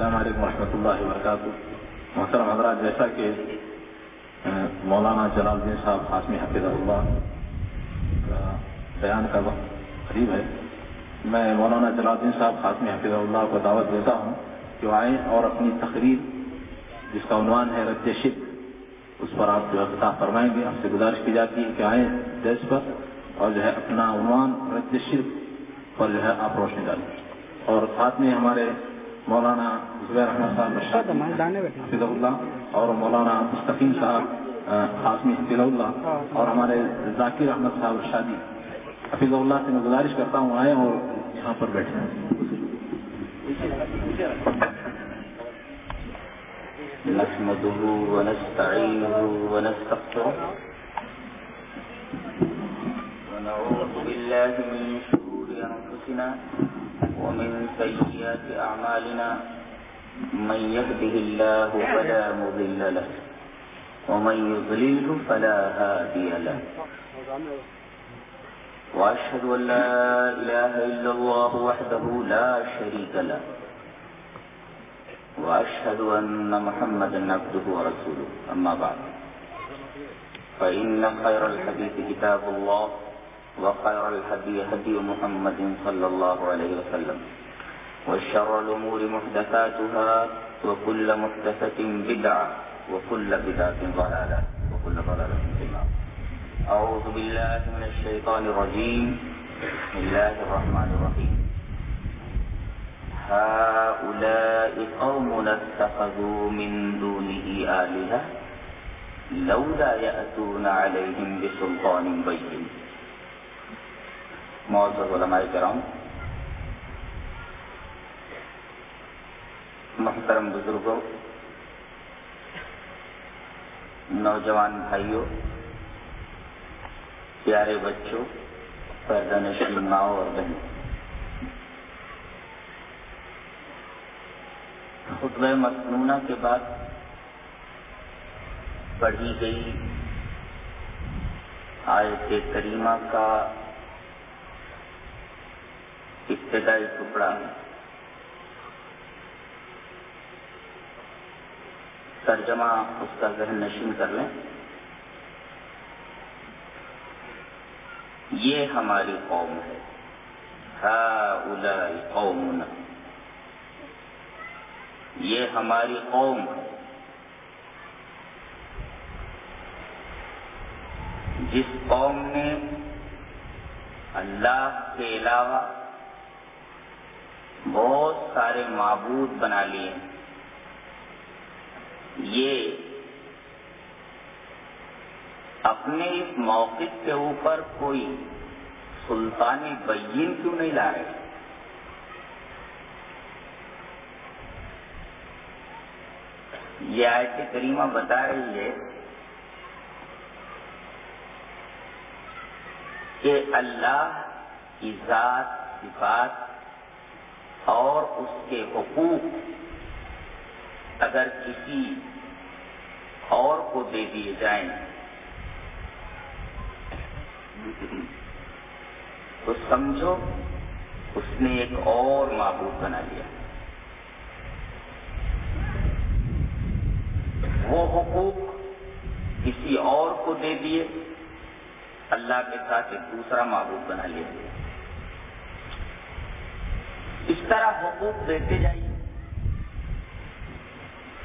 السلام علیکم ورحمۃ اللہ وبرکاتہ۔ محترم حضرات، جیسا کہ مولانا جلال الدین صاحب ہاشمی حفیظ اللہ بیان کا وقت قریب ہے۔ میں مولانا جلال الدین صاحب ہاشمی حفیظ اللہ کو دعوت دیتا ہوں کہ آئیں اور اپنی تقریر جس کا عنوان ہے رد شد، اس پر آپ جو ہے خطاب فرمائیں گے۔ آپ سے گزارش کی جاتی ہے کہ آئیں دیش پر اور جو ہے اپنا عنوان رد شد پر جو ہے آپ روشنی ڈالیں۔ اور ساتھ میں ہمارے مولانا زبیر احمد صاحب جی، حفظ اللہ اور مولانا مستقیم صاحب قاسمی حفیظ اللہ اور ہمارے ذاکر احمد صاحب شادی جی۔ حفیظ اللہ سے میں گزارش کرتا ہوں آئے اور یہاں پر بیٹھے نحمده ونستعينه ونستغفره ونعوذ بالله من شرور أنفسنا ومن سيئات أعمالنا من يهده الله فلا مضل له ومن يضلله فلا هادي له وأشهد أن لا إله إلا الله وحده لا شريك له وأشهد أن محمد نبده ورسوله. أما بعد، فإن خير الحديث كتاب الله. وخير الهدي هدي محمد صلى الله عليه وسلم وشر الأمور محدثاتها وكل محدثة بدعة وكل بدعة ضلالة وكل ضلالة في النار. أعوذ بالله من الشيطان الرجيم. بسم الله الرحمن الرحيم. هؤلاء قومنا اتخذوا من دونه آلهة لولا يأتون عليهم بسلطان بين. معذر علماء کرام، محترم بزرگوں، نوجوان بھائیوں، پیارے بچوں پردنشین ماؤں اور بہن خطب مصنوعہ کے بعد پڑھی گئی آیت کریمہ کا ابتدائی ٹکڑا ہے ترجمہ اس کا ذہن نشین کر لیں۔ یہ ہماری قوم ہے۔ قوم یہ ہماری قوم ہے۔ جس قوم نے اللہ کے علاوہ بہت سارے معبود بنا لیے۔ یہ اپنے اس موقف کے اوپر کوئی سلطان بین کیوں نہیں لا رہے؟ یہ آیت کریمہ بتا رہی ہے کہ اللہ کی ذات، صفات اور اس کے حقوق اگر کسی اور کو دے دیے جائیں، تو سمجھو اس نے ایک اور معبود بنا لیا۔ وہ حقوق کسی اور کو دے دیے، اللہ کے ساتھ ایک دوسرا معبود بنا لیا۔ اس طرح حقوق دیتے جائیے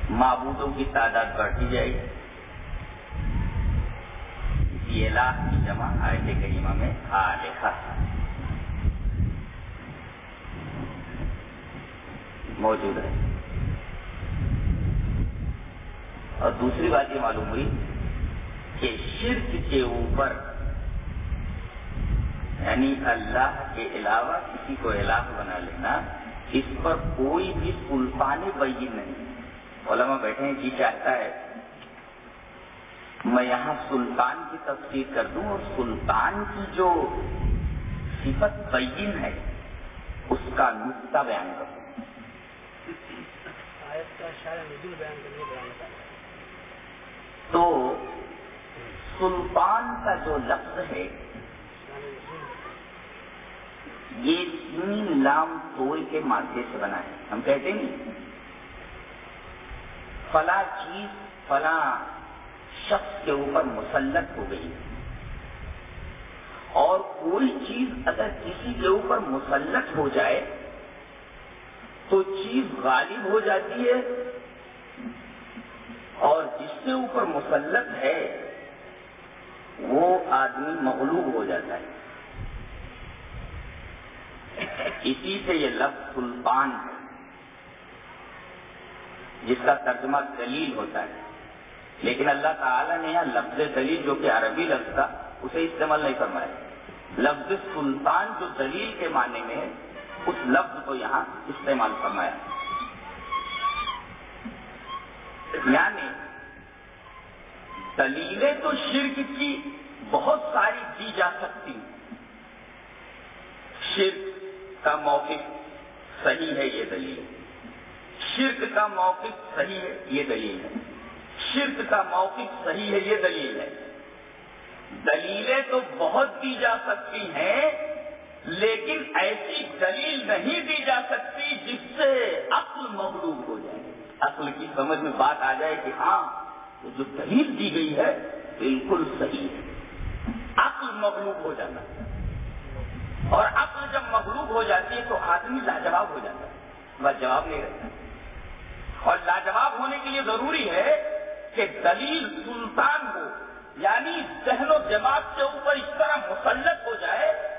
معبودوں کی تعداد بڑھتی جائے۔ گی یہ لاکھ کی جمع آئے کریمہ میں آ لکھا۔ موجود ہے۔ اور دوسری بات یہ معلوم ہوئی کہ شرک کے اوپر یعنی اللہ کے علاوہ کسی کو الہ بنا لینا اس پر کوئی بھی سلطان بین نہیں۔ علماء بیٹھے ہیں جی چاہتا ہے؟ میں یہاں سلطان کی تفسیر کر دوں اور سلطان کی جو صفت بین ہے اس کا نقطہ بیان کر دوں۔ تو سلطان کا جو لفظ ہے یہ تین لام طول کے مادے سے بنا ہے۔ ہم کہتے ہیں فلا چیز فلا شخص کے اوپر مسلط ہو گئی۔ اور کوئی چیز اگر کسی کے اوپر مسلط ہو جائے، تو چیز غالب ہو جاتی ہے۔ اور جس کے اوپر مسلط ہے وہ آدمی مغلوب ہو جاتا ہے۔ اسی سے یہ لفظ سلطان ہے، جس کا ترجمہ دلیل ہوتا ہے۔ لیکن اللہ تعالیٰ نے یہاں لفظ دلیل جو کہ عربی لفظ تھا، اسے استعمال نہیں فرمایا۔ لفظ سلطان جو دلیل کے معنی میں ہے، اس لفظ کو یہاں استعمال فرمایا۔ یعنی دلیلیں تو شرک کی بہت ساری دی جا سکتی شرک کا موقف صحیح ہے، یہ دلیل شرک کا موقف صحیح ہے، یہ دلیل ہے۔ شرک کا موقف صحیح ہے، یہ دلیل ہے۔ دلیلیں تو بہت دی جا سکتی ہیں، لیکن ایسی دلیل نہیں دی جا سکتی جس سے عقل مغلوب ہو جائے۔ عقل کی سمجھ میں بات آ جائے کہ ہاں جو دلیل دی گئی ہے بالکل صحیح ہے۔ عقل مغلوب ہو جاتا ہے۔ اور عقل جب مغلوب ہو جاتی ہے تو آدمی لاجواب ہو جاتا ہے۔ بس جواب نہیں رہتا۔ اور لاجواب ہونے کے لیے ضروری ہے کہ دلیل سلطان ہو یعنی ذہن و دماغ کے اوپر اس طرح مسلط ہو جائے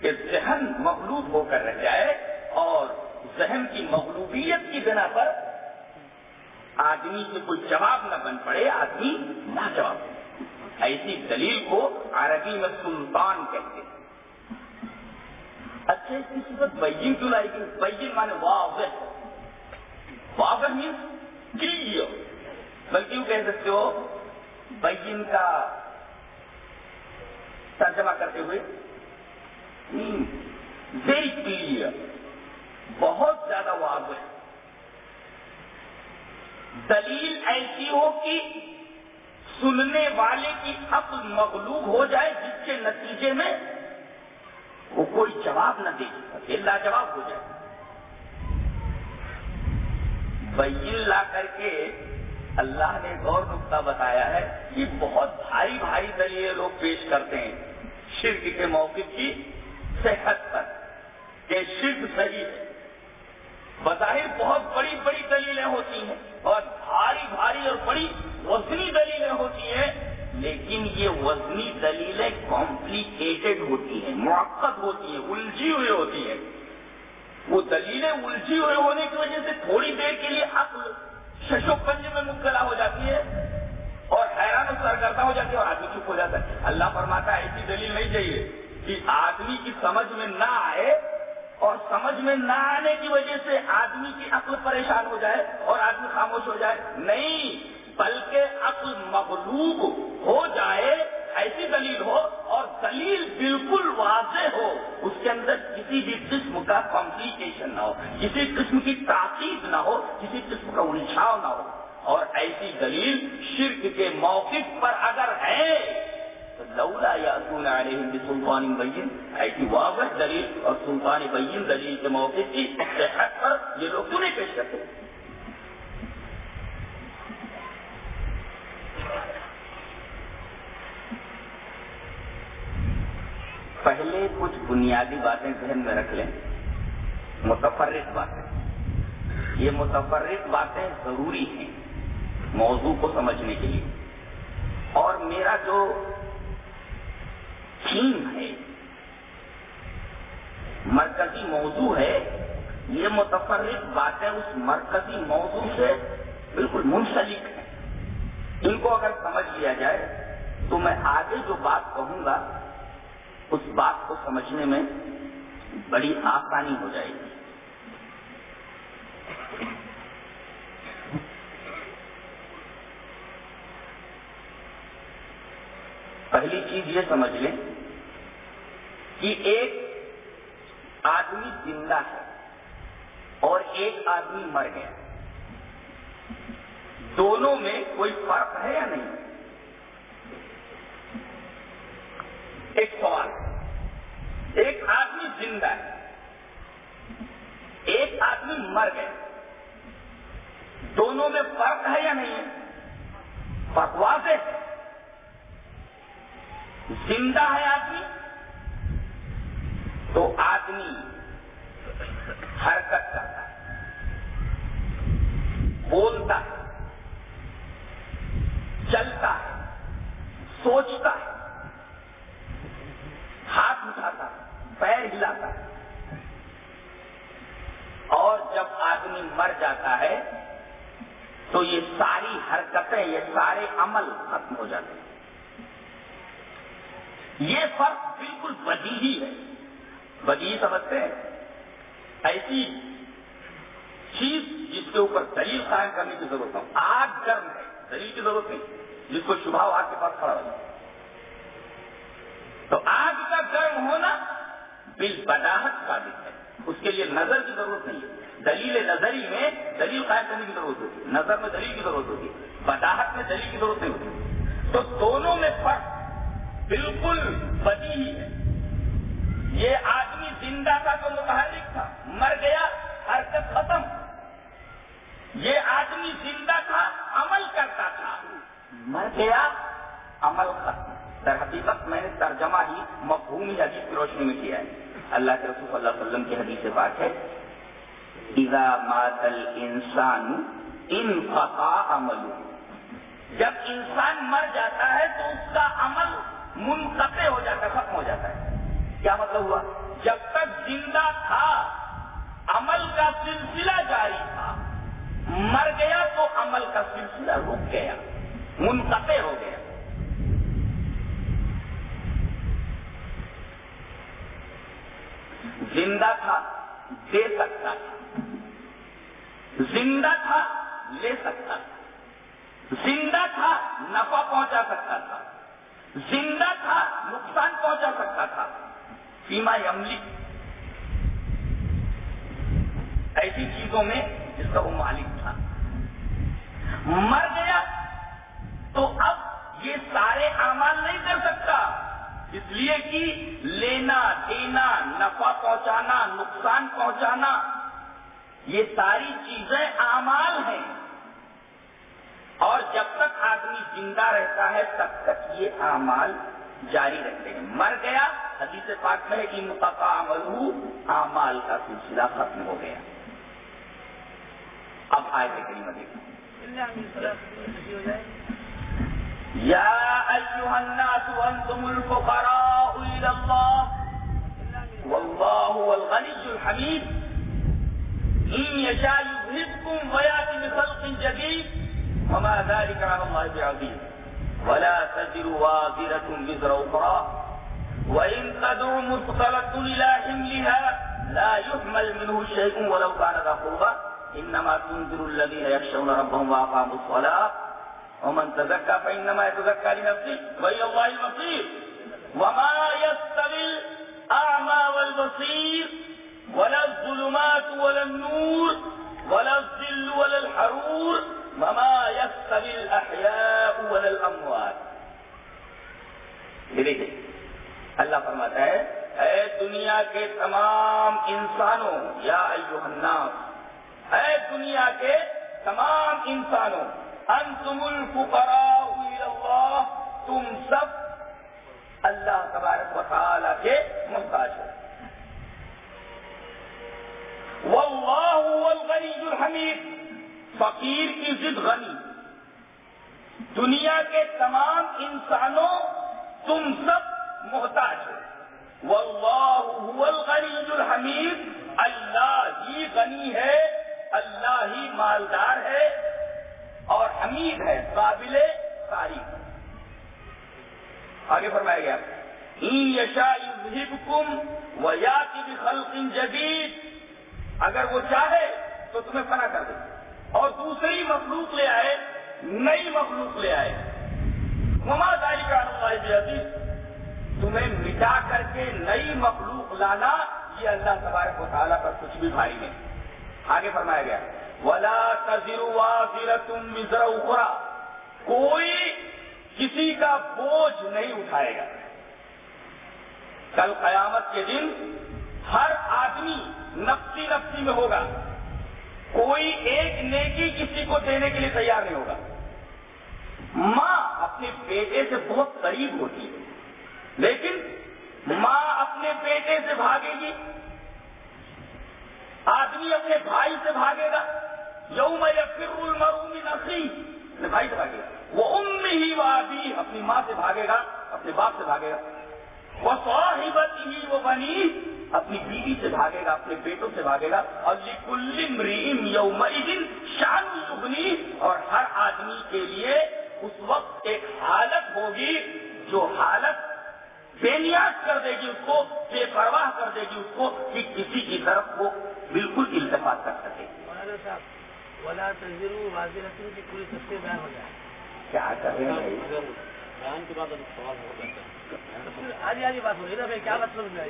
کہ ذہن مغلوب ہو کر رہ جائے اور ذہن کی مغلوبیت کی بنا پر آدمی سے کوئی جواب نہ بن پڑے، آدمی نہ جواب ایسی دلیل کو عربی میں سلطان کہتے ہیں۔ اچھا اس کی صفت بین کیوں لائی گئی بین مانے واضح۔ واضح مینس کلیئر بلکہ یوں کہہ سکتے ہو بین کا ترجمہ کرتے ہوئے ویری کلیئر بہت زیادہ واضح۔ دلیل ایسی ہو کہ سننے والے کی عقل مغلوب ہو جائے، جس کے نتیجے میں وہ کوئی جواب نہ دے سکے لاجواب ہو جائے۔ بین لا کر کے اللہ نے غور نقطہ بتایا ہے کہ بہت بھاری بھاری دلیلیں لوگ پیش کرتے ہیں شرک کے موقع کی صحت پر، کہ شرک صحیح ہے۔ بظاہر بہت بڑی بڑی دلیلیں ہوتی ہیں اور بھاری بھاری اور بڑی وزنی دلیلیں ہوتی ہیں، لیکن یہ وزنی دلیلیں کمپلیکیٹڈ ہوتی ہیں موقع ہوتی ہیں، الجھی ہوئی ہوتی ہیں۔ وہ دلیلیں الجھی ہوئے ہونے کی وجہ سے تھوڑی دیر کے لیے عقل ششو پنج میں مبتلا ہو جاتی ہے اور حیران و سرگردہ ہو جاتی ہے اور آدمی چپ ہو جاتا ہے۔ اللہ فرماتا ہے، ایسی دلیل نہیں چاہیے کہ آدمی کی سمجھ میں نہ آئے اور سمجھ میں نہ آنے کی وجہ سے آدمی کی عقل پریشان ہو جائے اور آدمی خاموش ہو جائے۔ نہیں، بلکہ عقل مغلوب ہو جائے، ایسی دلیل ہو اور دلیل بالکل واضح ہو۔ اس کے اندر کسی بھی قسم کا کمپلیکیشن نہ ہو، کسی قسم کی تاکید نہ ہو، کسی قسم کا الجھاؤ نہ ہو۔ اور ایسی دلیل شرک کے موقف پر اگر ہے تو لولا یا سلطان بین ایسی واضح دلیل اور سلطان بین دلیل کے موقع کی صحت پر یہ لوگ کیوں نہیں پیش کرتے؟ پہلے کچھ بنیادی باتیں ذہن میں رکھ لیں متفرق باتیں۔ یہ متفرق باتیں ضروری ہیں موضوع کو سمجھنے کے لیے۔ اور میرا جو تھیم ہے۔ مرکزی موضوع ہے۔ یہ متفرق باتیں اس مرکزی موضوع سے بالکل منسلک ہیں۔ ان کو اگر سمجھ لیا جائے تو میں آگے جو بات کہوں گا، اس بات کو سمجھنے میں بڑی آسانی ہو جائے گی۔ پہلی چیز یہ سمجھ لیں کہ ایک آدمی زندہ ہے اور ایک آدمی مر گیا دونوں میں کوئی فرق ہے یا نہیں؟ ایک سوال۔ ایک آدمی زندہ ہے، ایک آدمی مر گیا دونوں میں فرق ہے یا نہیں؟ ہے فرق واضح ہے۔ زندہ ہے آدمی؟ تو آدمی حرکت کرتا ہے، بولتا ہے، چلتا ہے، سوچتا ہے، ہاتھ اٹھاتا ہے، پیر ہلاتا ہے۔ اور جب آدمی مر جاتا ہے، تو یہ ساری حرکتیں، یہ سارے عمل ختم ہو جاتے ہیں۔ یہ فرق بالکل بدی ہی ہے۔ بدی سمجھتے ہیں۔ ایسی چیز جس کے اوپر دلیل قائم کرنے کی ضرورت ہو آگ گرم ہے، دلیل کی ضرورت نہیں۔ جس کو شبہ آگ کے پاس کھڑا ہو تو آگ کا گرم ہونا بل بداحت ثابت ہے۔ اس کے لیے نظر کی ضرورت نہیں ہے۔ دلیل نظری میں دلیل قائم کرنے کی ضرورت ہوتی ہے۔ نظر میں دلیل کی ضرورت ہوتی ہے۔ میں دلیل کی ضرورت نہیں ہوتی۔ تو دونوں میں فرق بالکل بدی ہی ہے۔ یہ آدمی زندہ تھا تو متحرک تھا، مر گیا، حرکت ختم۔ یہ آدمی زندہ تھا، عمل کرتا تھا۔ مر گیا، عمل ختم۔ در حقیقت میں نے ترجمہ ہی مفہومی حدیث کی روشنی میں کیا ہے۔ اللہ کے رسول صلی اللہ علیہ وسلم کی حدیث سے بات ہے، اذا مات الانسان انقطع عمل جب انسان مر جاتا ہے تو اس کا عمل منقطع ہو جاتا ہے، ختم ہو جاتا ہے۔ کیا مطلب ہوا؟ جب تک زندہ تھا، عمل کا سلسلہ جاری تھا، مر گیا تو عمل کا سلسلہ رک گیا، منقطع ہو گیا۔ زندہ تھا، دے سکتا تھا۔ زندہ تھا، لے سکتا تھا۔ زندہ تھا، نفع پہنچا سکتا تھا۔ زندہ تھا، نقصان پہنچا سکتا تھا۔ سیما عملی۔ ایسی چیزوں میں جس کا وہ مالک تھا۔ مر گیا تو اب یہ سارے اعمال نہیں کر سکتا۔ اس لیے کہ لینا، دینا، نفع پہنچانا، نقصان پہنچانا، یہ ساری چیزیں اعمال ہیں۔ اور جب تک آدمی زندہ رہتا ہے، تب تک یہ اعمال جاری رہتے ہیں۔ مر گیا، حدیث پاک میں کہ مقفع عمل اعمال کا سلسلہ ختم ہو گیا۔ اب آئے تھے کریمہ دیکھیں یا ایوہ الناس انتم الفقراء الى اللہ۔ واللہ والغنی الحمید۔ ان یشاء یذهبکم ویاتی بخلق جدید۔ وما ذلك على الله بعظيم. ولا تزر وازرة وزر أخرى. وإن تدع مثقلة إلى حملها لا يحمل منه شيء ولو كان ذا قربى. إنما تنذر الذين يخشون ربهم وأقاموا الصلاة. ومن تزكى فإنما يتزكى لنفسه وإلى الله المصير. وما يستوي الأعمى والبصير. ولا الظلمات ولا النور. ولا الظل ولا الحرور. مما يستوي الاحياء ولا الاموات یہ دیکھیں اللہ فرماتا ہے، اے دنیا کے تمام انسانوں، یا ایوہ الناس، اے دنیا کے تمام انسانوں، انتم الفقراء الى اللہ، تم سب اللہ تبارک و تعالی کے محتاج ہو۔ واللہ هو الغنی الحمید۔ فقیر کی ضد غنی۔ دنیا کے تمام انسانوں تم سب محتاج ہو۔ واللہ الغنی الحمید۔ اللہ ہی غنی ہے، اللہ ہی مالدار ہے اور حمید ہے، قابل تاریخ آگے فرمایا گیا۔ یشا یذہبکم ویاتی بخلق جدید۔ اگر وہ چاہے تو تمہیں فنا کر دے۔ اور دوسری مخلوق لے آئے، نئی مخلوق لے آئے۔ مما داری کا عزیز۔ تمہیں مٹا کر کے نئی مخلوق لانا یہ اللہ تبارک و تعالیٰ پر کچھ بھی بھائی نہیں۔ آگے فرمایا گیا۔ ولا تذر تم مزر اخرا کوئی کسی کا بوجھ نہیں اٹھائے گا۔ کل قیامت کے دن ہر آدمی نفسی نفسی میں ہوگا۔ کوئی ایک نیکی کسی کو دینے کے لیے تیار نہیں ہوگا۔ ماں اپنے بیٹے سے بہت قریب ہوتی ہے، لیکن ماں اپنے بیٹے سے بھاگے گی۔ آدمی اپنے بھائی سے بھاگے گا۔ یوم یفر المرو من اخی، اپنے بھائی سے بھاگے گا۔ وہ ام ہی وادی اپنی ماں سے بھاگے گا، اپنے باپ سے بھاگے گا۔ وہ صاحبت ہی وہ بنی اپنی بیوی سے بھاگے گا اپنے بیٹوں سے بھاگے گا۔ اور امرئ یومئذ شان یغنی اور ہر آدمی کے لیے اس وقت ایک حالت ہوگی جو حالت بے نیاز کر دے گی اس کو بے پرواہ کر دے گی اس کو کہ کسی کی طرف وہ بالکل التفاط کر سکے۔ ولا کی پوری بیان ہو جائے۔ کیا کر رہے ہیں؟ بیان کے بعد سوال ہو جاتا آدھی آدھی بات ہو رہی ہے بھائی کیا مطلب ہے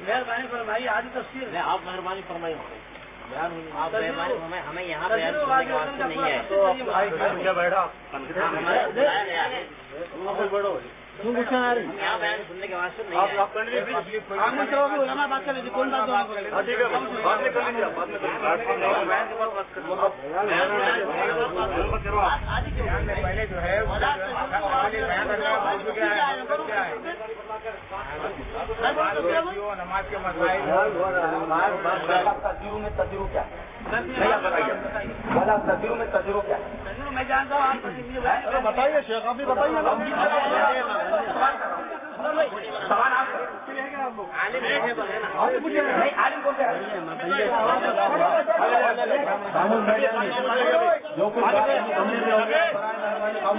مہربانی فرمائیے آدھی تفصیل نہیں آپ مہربانی فرمائی بیان ہوئی آپ مہربانی ہمیں ہمیں یہاں بیان کرنے کے واسطے نہیں ہے ہے یہاں بیان سننے کے واسطے نہیں ہے آپ کنٹینیو علماء بات کر لیجیے کون بات ٹھیک ہے بعد میں کر لیجیے بعد میں بیان کے بعد بات کرو پہلے جو ہے نماز کے مسائل میں تجربہ کیا بتائیے میں تجربہ کیا میں جانتا ہوں آپ بتائیے شیخ آپ بھی بتائیے سوال آپ بولتے ہیں کم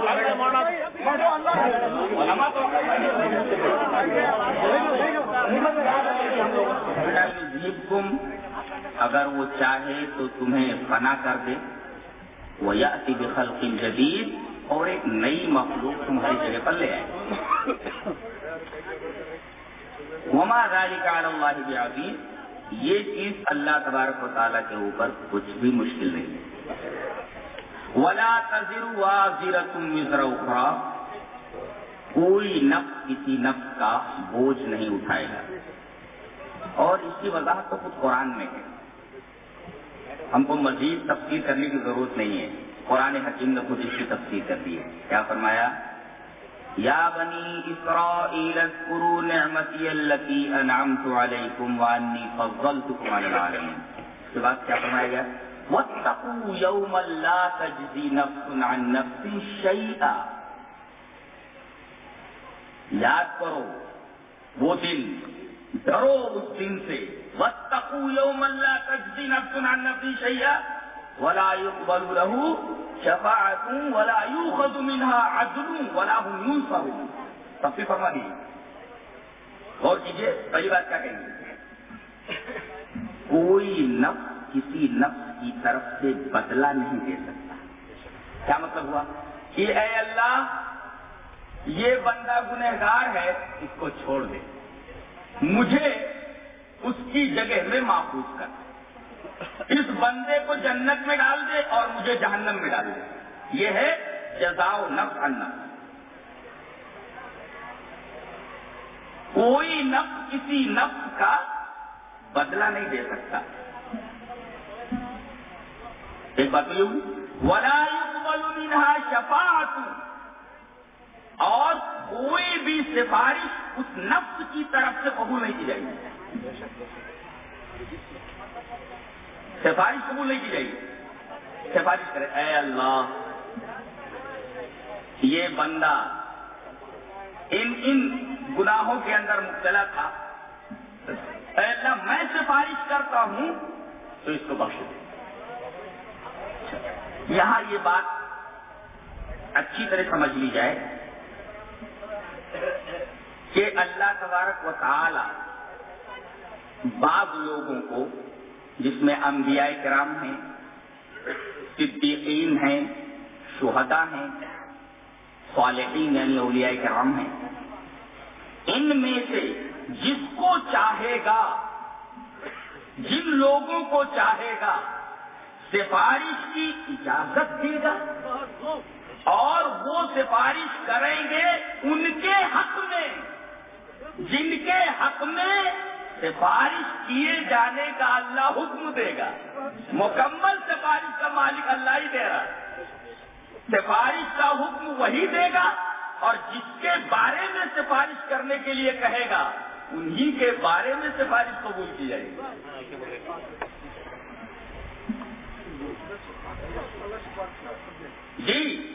اگر وہ چاہے تو تمہیں فنا کر دے۔ وہ یا بخلق جدید اور ایک نئی مخلوق تمہاری جگہ پر لے آئے۔ وما ذلك على الله یہ چیز اللہ تبارک و تعالیٰ کے اوپر کچھ بھی مشکل نہیں۔ ہے ولا تزر وازرة وزر اخرى۔ کوئی نفس کسی نفس کا بوجھ نہیں اٹھائے گا۔ اور اس کی وضاحت تو خود قرآن میں ہے۔ ہم کو مزید تفصیل کرنے کی ضرورت نہیں ہے۔ قرآن حکیم نے خود اس کی تفصیل کر دی ہے۔ کیا فرمایا؟ یا بنی اسرائیل اذکروا نعمتی اللتی انعمت علیکم وانی فضلتکم علی العالمین۔ اس کے بعد کیا فرمایا گیا؟ واتقوا یوما لا تجزی نفس عن نفس شیئا۔ یاد کرو، وہ دن ڈرو اس دن سے۔ واتقوا یوما لا تجزی نفس عن نفس شیئا ولا يقبل له شفاعة ولا يؤخذ منها عدل ولا هم ينصرون۔ تفصیل فرما دیجیے غور کیجیے پہلی بات کیا کہیں گے؟ کوئی نفس کسی نفس کی طرف سے بدلہ نہیں دے سکتا۔ کیا مطلب ہوا؟ کہ اے اللہ، یہ بندہ گنہگار ہے، اس کو چھوڑ دے۔ مجھے اس کی جگہ میں محفوظ کر اس بندے کو جنت میں ڈال دے اور مجھے جہنم میں ڈال دے۔ یہ ہے جزاؤ نفس ان کوئی نفس کسی نفس کا بدلہ نہیں دے سکتا۔ ایک بات یہ ولا يقبل منها شفاعت اور کوئی بھی سفارش اس نفس کی طرف سے قبول نہیں کی جائے گی۔ سفارش قبول نہیں کی جائے گی۔ سفارش کرے۔ اے اللہ، یہ بندہ ان ان گناہوں کے اندر مبتلا تھا۔ اے اللہ، میں سفارش کرتا ہوں تو اس کو بخش دے۔ یہاں یہ بات اچھی طرح سمجھ لی جائے۔ کہ اللہ تبارک و تعالی بعض لوگوں کو، جس میں انبیاء کرام ہیں، صدیقین ہیں، شہداء ہیں، صالحین یعنی اولیاء کرام ہیں، ان میں سے جس کو چاہے گا، جن لوگوں کو چاہے گا، سفارش کی اجازت دے گا۔ اور وہ سفارش کریں گے ان کے حق میں۔ جن کے حق میں سفارش کیے جانے کا اللہ حکم دے گا۔ مکمل سفارش کا مالک اللہ ہی دے رہا ہے۔ سفارش کا حکم وہی دے گا اور جس کے بارے میں سفارش کرنے کے لیے کہے گا، انہی کے بارے میں سفارش قبول کی جائے گی۔ جی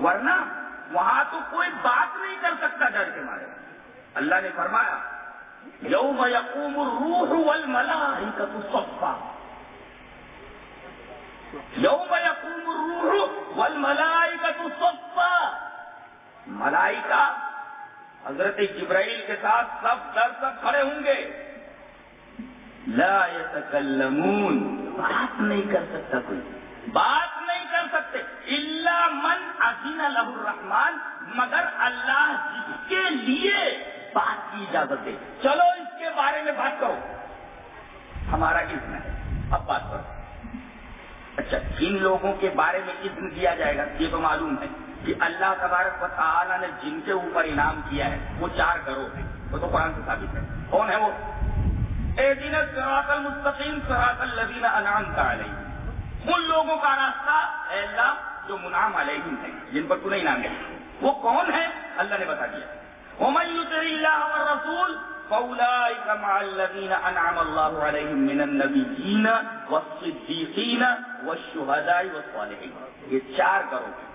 ورنہ وہاں تو کوئی بات نہیں کر سکتا ڈر کے مارے۔ اللہ نے فرمایا، یوم یقوم الروح والملائکۃ صفا. یوم یقوم الروح والملائکۃ صفا. ملائکہ حضرت جبرائیل کے ساتھ سب در سب کھڑے ہوں گے. لا يتکلمون بات نہیں کر سکتا کوئی. بات نہیں کر سکتے. اللہ من عظیم لہ الرحمان مگر اللہ جس کے لیے بات کی اجازت دے۔ چلو اس کے بارے میں بات کرو۔ ہمارا اذن ہے۔ اب بات کرو۔ اچھا جن لوگوں کے بارے میں اذن دیا جائے گا، یہ تو معلوم ہے کہ اللہ تبارک و تعالیٰ نے جن کے اوپر انعام کیا ہے، وہ چار گروہ ہیں۔ وہ تو قرآن سے ثابت ہے۔ کون ہے وہ؟ دین سراط المستقیم سراط الذین انعامت علیہم۔ ان لوگوں کا راستہ اے اللہ جو منعم علیہم ہے، جن پر تو نہیں نام ہے وہ کون ہے اللہ نے بتا دیا۔ ومن يطع الله والرسول فاولئك مع الذين انعم الله عليهم من النبيين والصديقين والشهداء والصالحين. یہ چار گروہ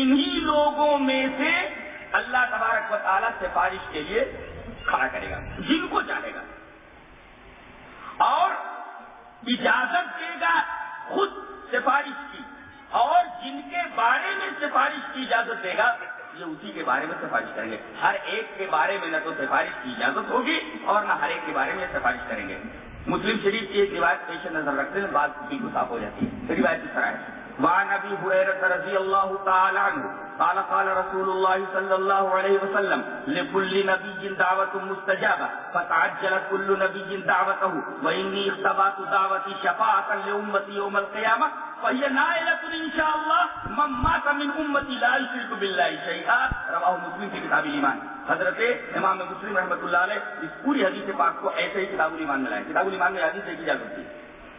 انہی لوگوں میں سے اللہ تبارک و تعالیٰ سفارش کے لیے کھڑا کرے گا، جن کو چاہے گا۔ اور اجازت دے گا خود سفارش کی، اور جن کے بارے میں سفارش کی اجازت دے گا یہ اسی کے بارے میں سفارش کریں گے۔ ہر ایک کے بارے میں نہ تو سفارش کی اجازت ہوگی اور نہ ہر ایک کے بارے میں سفارش کریں گے۔ مسلم شریف کی ایک روایت پیش نظر رکھتے ہیں بات بالکل صاف ہو جاتی ہے۔ روایت اس طرح ہے۔ وعن ابي هريره رضي الله تعالى عنه قال قال رسول الله صلى الله عليه وسلم لكل نبي دعوه مستجابه فتعجل كل نبي دعوته واني اختبات دعوتي شفاعه لامتي يوم القيامه ان شاء الله من مات من امتي لا يشرك بالله شيئا رواه مسلم في كتاب الايمان حضرت امام مسلم رحمۃ اللہ علیہ اس پوری حدیث پاک کو ایسے ہی کتاب الایمان میں لائے کتاب الایمان میں حدیث ایک اجازت دی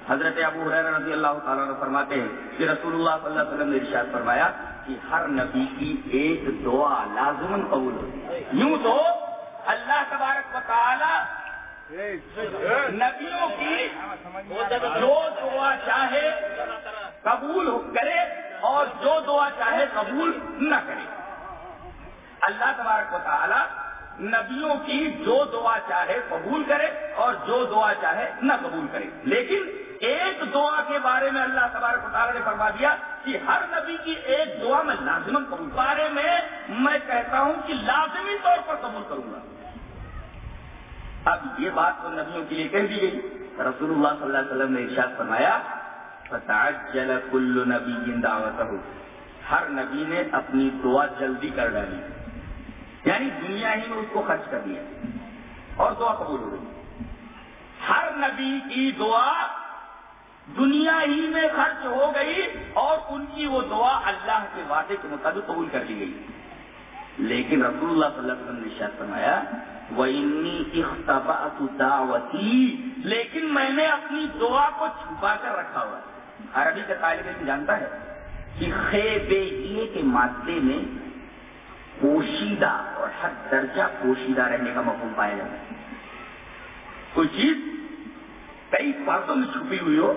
حضرت ابو حریر رضی اللہ تعالیٰ نے فرماتے ہیں کہ رسول اللہ صلی اللہ علیہ وسلم نے ارشاد فرمایا کہ ہر نبی کی ایک دعا لازمن قبول ہوتی یوں تو اللہ تبارک و تعالی نبیوں کی جو دعا چاہے قبول کرے اور جو دعا چاہے قبول نہ کرے۔ اللہ تبارک و تعالی نبیوں کی جو دعا چاہے قبول کرے اور جو دعا چاہے نہ قبول کرے۔ لیکن ایک دعا کے بارے میں اللہ تبارک و تعالیٰ نے فرما دیا کہ ہر نبی کی ایک دعا میں لازمن قبول۔ بارے میں میں کہتا ہوں کہ لازمی طور پر قبول کروں گا۔ اب یہ بات تو نبیوں کے لیے کہہ دی گئی۔ رسول اللہ صلی اللہ علیہ وسلم نے ارشاد فرمایا فتعجل کل نبی دعوت ہر نبی نے اپنی دعا جلدی کر ڈالی۔ یعنی دنیا ہی میں اس کو خرچ کر دیا۔ اور دعا قبول ہو گئی۔ ہر نبی کی دعا دنیا ہی میں خرچ ہو گئی اور ان کی وہ دعا اللہ کے وعدے کے مطابق قبول کر لی گئی۔ لیکن رسول اللہ صلی اللہ علیہ وسلم نے شاید فرمایا وہ دعوتی لیکن میں نے اپنی دعا کو چھپا کر رکھا ہوا۔ ہے عربی کا طالب علم جانتا ہے کہ خیبے کے مادے میں پوشیدہ اور ہر درجہ پوشیدہ رہنے کا مفہوم پایا جاتا ہے۔ کوئی چیز کئی پردوں میں چھپی ہوئی ہو،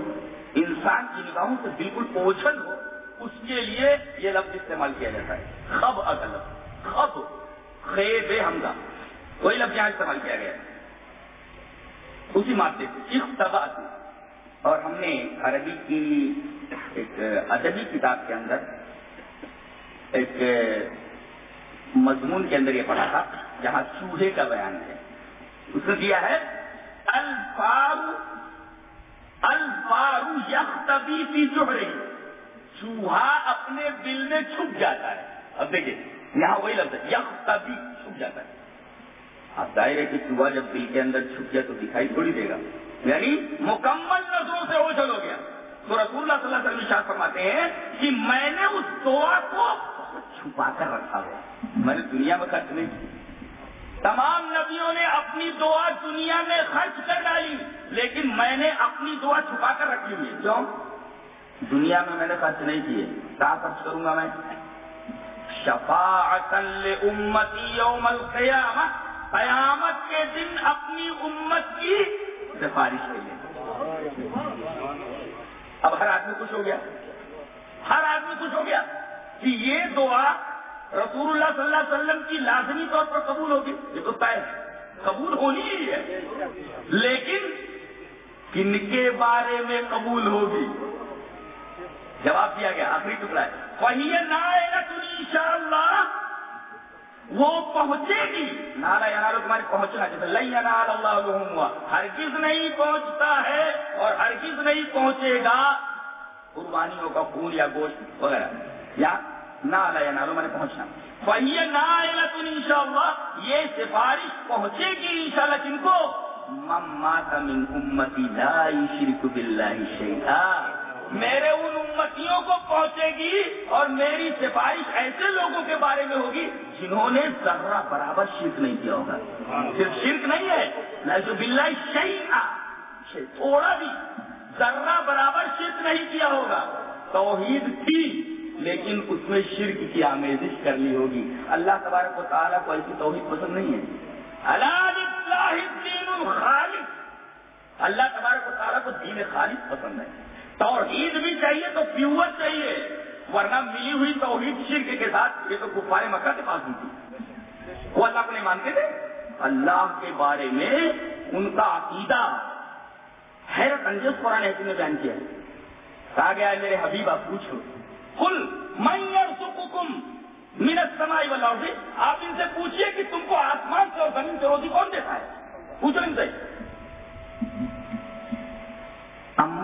انسان کی نگاہوں سے بالکل اوجھل ہو، اس کے لیے یہ لفظ استعمال کیا جاتا ہے۔ خب اگل خب، خیب حمزہ، وہی لفظ یہاں استعمال کیا گیا ہے۔ اسی مادے سے اختباط اور ہم نے عربی کی ایک ادبی کتاب کے اندر ایک مضمون کے اندر یہ پڑھا تھا، جہاں چوہے کا بیان ہے۔ اس نے دیا ہے؟ الفارو الفارو یختبی فی جوہرے چوہا اپنے دل میں چھپ جاتا ہے۔ اب دیکھیے، یہاں وہی لفظ ہے، یختبی چھپ جاتا ہے۔ اب ظاہر ہے کہ چوہا جب دل کے اندر چھپ جائے تو دکھائی تھوڑی دے گا۔ یعنی مکمل نظروں سے اوجھل ہو گیا۔ تو رسول اللہ صلی اللہ علیہ وسلم شاہ فرماتے ہیں کہ میں نے اس دعا کو چھپا کر رکھا ہوا۔ میں نے دنیا میں خرچ نہیں کی۔ تمام نبیوں نے اپنی دعا دنیا میں خرچ کر ڈالی، لیکن میں نے اپنی دعا چھپا کر رکھی ہوئی ہے۔ کیوں؟ دنیا میں میں نے خرچ نہیں کیے۔ کہاں خرچ کروں گا میں؟ شفاعت امتی یوم القیامہ۔ قیامت کے دن اپنی امت کی سفارش کے لیے۔ اب ہر آدمی خوش ہو گیا۔ ہر آدمی خوش ہو گیا کہ یہ دعا رسول اللہ صلی اللہ علیہ وسلم کی لازمی طور پر قبول ہوگی۔ یہ تو طے قبول ہونی ہی ہے۔ لیکن کن کے بارے میں قبول ہوگی؟ جواب دیا گیا، آخری ٹکڑا ہے۔ وہی نہ ان شاء اللہ۔ وہ پہنچے گی۔ نالا یا نالو تمہاری پہنچنا چاہتے لئی نال اللہ ہوا۔ ہرگز نہیں پہنچتا ہے اور ہرگز نہیں پہنچے گا۔ قربانیوں کا خون یا گوشت وغیرہ۔ یا نالا یا نالو میں پہنچنا۔ وہی نہ ان شاء اللہ یہ سفارش پہنچے گی ان شاء اللہ جن کو؟ ممات من امتی لا شرک باللہ شیئا۔ میرے ان امتیوں کو پہنچے گی اور میری سفارش ایسے لوگوں کے بارے میں ہوگی جنہوں نے ذرہ برابر شرک نہیں کیا ہوگا۔ صرف شرک نہیں ہے نہ جو بلّہ شہی تھوڑا بھی۔ ذرہ برابر شرک نہیں کیا ہوگا۔ توحید تھی، لیکن اس میں شرک کی آمیزش کر لی ہوگی۔ اللہ تبارک و تعالیٰ کو ایسی توحید پسند نہیں ہے۔ اللہ اللہ تبارک و تعالیٰ کو دین خالص پسند ہے۔ توحید بھی چاہیے تو پیور چاہیے، ورنہ ملی ہوئی توحید شرک کے ساتھ یہ تو گفارے مکہ کے پاس نہیں تھی وہ اللہ کو نہیں مانتے تھے؟ اللہ کے بارے میں ان کا عقیدہ حیرت انجز قرآن حکم نے بیان کیا کہا گیا ہے، میرے حبیب، آپ پوچھو۔ کل میں منت سمائی والا آپ ان سے پوچھیے کہ تم کو آسمان سے اور زمین سے روزی کون دیتا ہے؟ پوچھو ان سے۔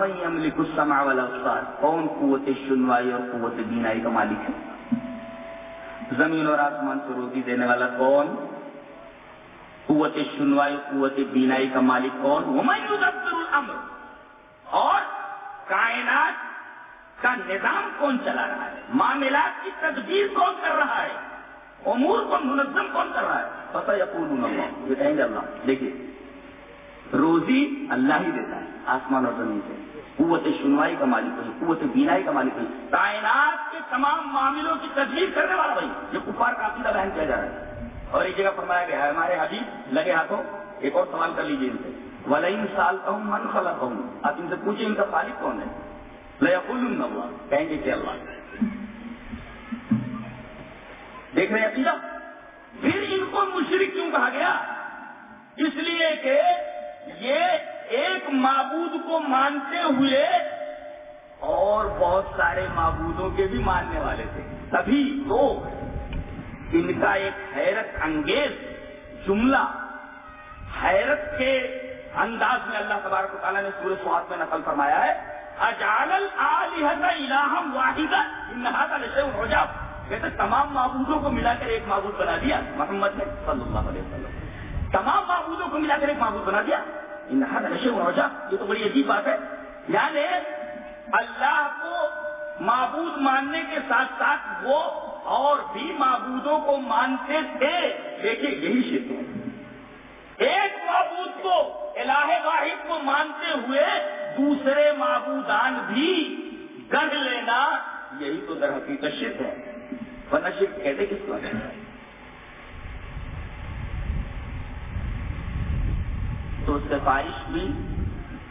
امئی عملی کچھ سما والا استاد کون قوت سنوائی اور قوت بینائی کا مالک ہے۔ زمین اور آسمان سے روزی دینے والا کون؟ قوت سنوائی قوت بینائی کا مالک کون؟ وہ الامر اور کائنات کا نظام کون چلا رہا ہے؟ معاملات کی تدبیر کون کر رہا ہے؟ امور کو منظم کون کر رہا ہے؟ پتہ یقول یہ کہیں گے اللہ؟ دیکھیے، روزی اللہ ہی دیتا ہے، آسمان اور زمین سے۔ قوت سنوائی کا مالک ہے، قوت بینائی کا مالک ہے۔ کائنات کے تمام معاملوں کی تجویز کرنے والا بھائی، یہ کفار کا عقیدہ بیان کیا جا رہا ہے۔ اور ایک جگہ فرمایا گیا ہے ہمارے حبیب لگے ہاتھوں ایک اور سوال کر لیجیے ان سے۔ ولیم سال کہوں من خلا کہوں آپ ان سے پوچھیں ان کا خالق کون ہے؟ لیا کہیں گے کہ اللہ۔ دیکھ رہے ہیں عقیدہ؟ پھر ان کو مشرق کیوں کہا گیا؟ اس لیے کہ یہ ایک معبود کو مانتے ہوئے اور بہت سارے معبودوں کے بھی ماننے والے تھے۔ تبھی تو ان کا ایک حیرت انگیز جملہ حیرت کے انداز میں اللہ تبارک تعالیٰ نے سورج سواد میں نقل فرمایا ہے۔ اجالل الہم واحدہ ہو جاؤ کہتے تمام معبودوں کو ملا کر ایک معبود بنا دیا محمد نے صلی اللہ علیہ وسلم۔ تمام معبودوں کو ملا کر ایک معبود بنا دیا۔ نشے یہ تو بڑی عجیب بات ہے۔ یعنی اللہ کو معبود ماننے کے ساتھ ساتھ وہ اور بھی معبودوں کو مانتے تھے۔ دیکھیے، یہی شرک ہے۔ ایک معبود کو، الہ واحد کو مانتے ہوئے دوسرے معبودان بھی گڑھ لینا، یہی تو در حقیقت شرک ہے۔ ورنہ شرک کہتے کس کو تو سفارش بھی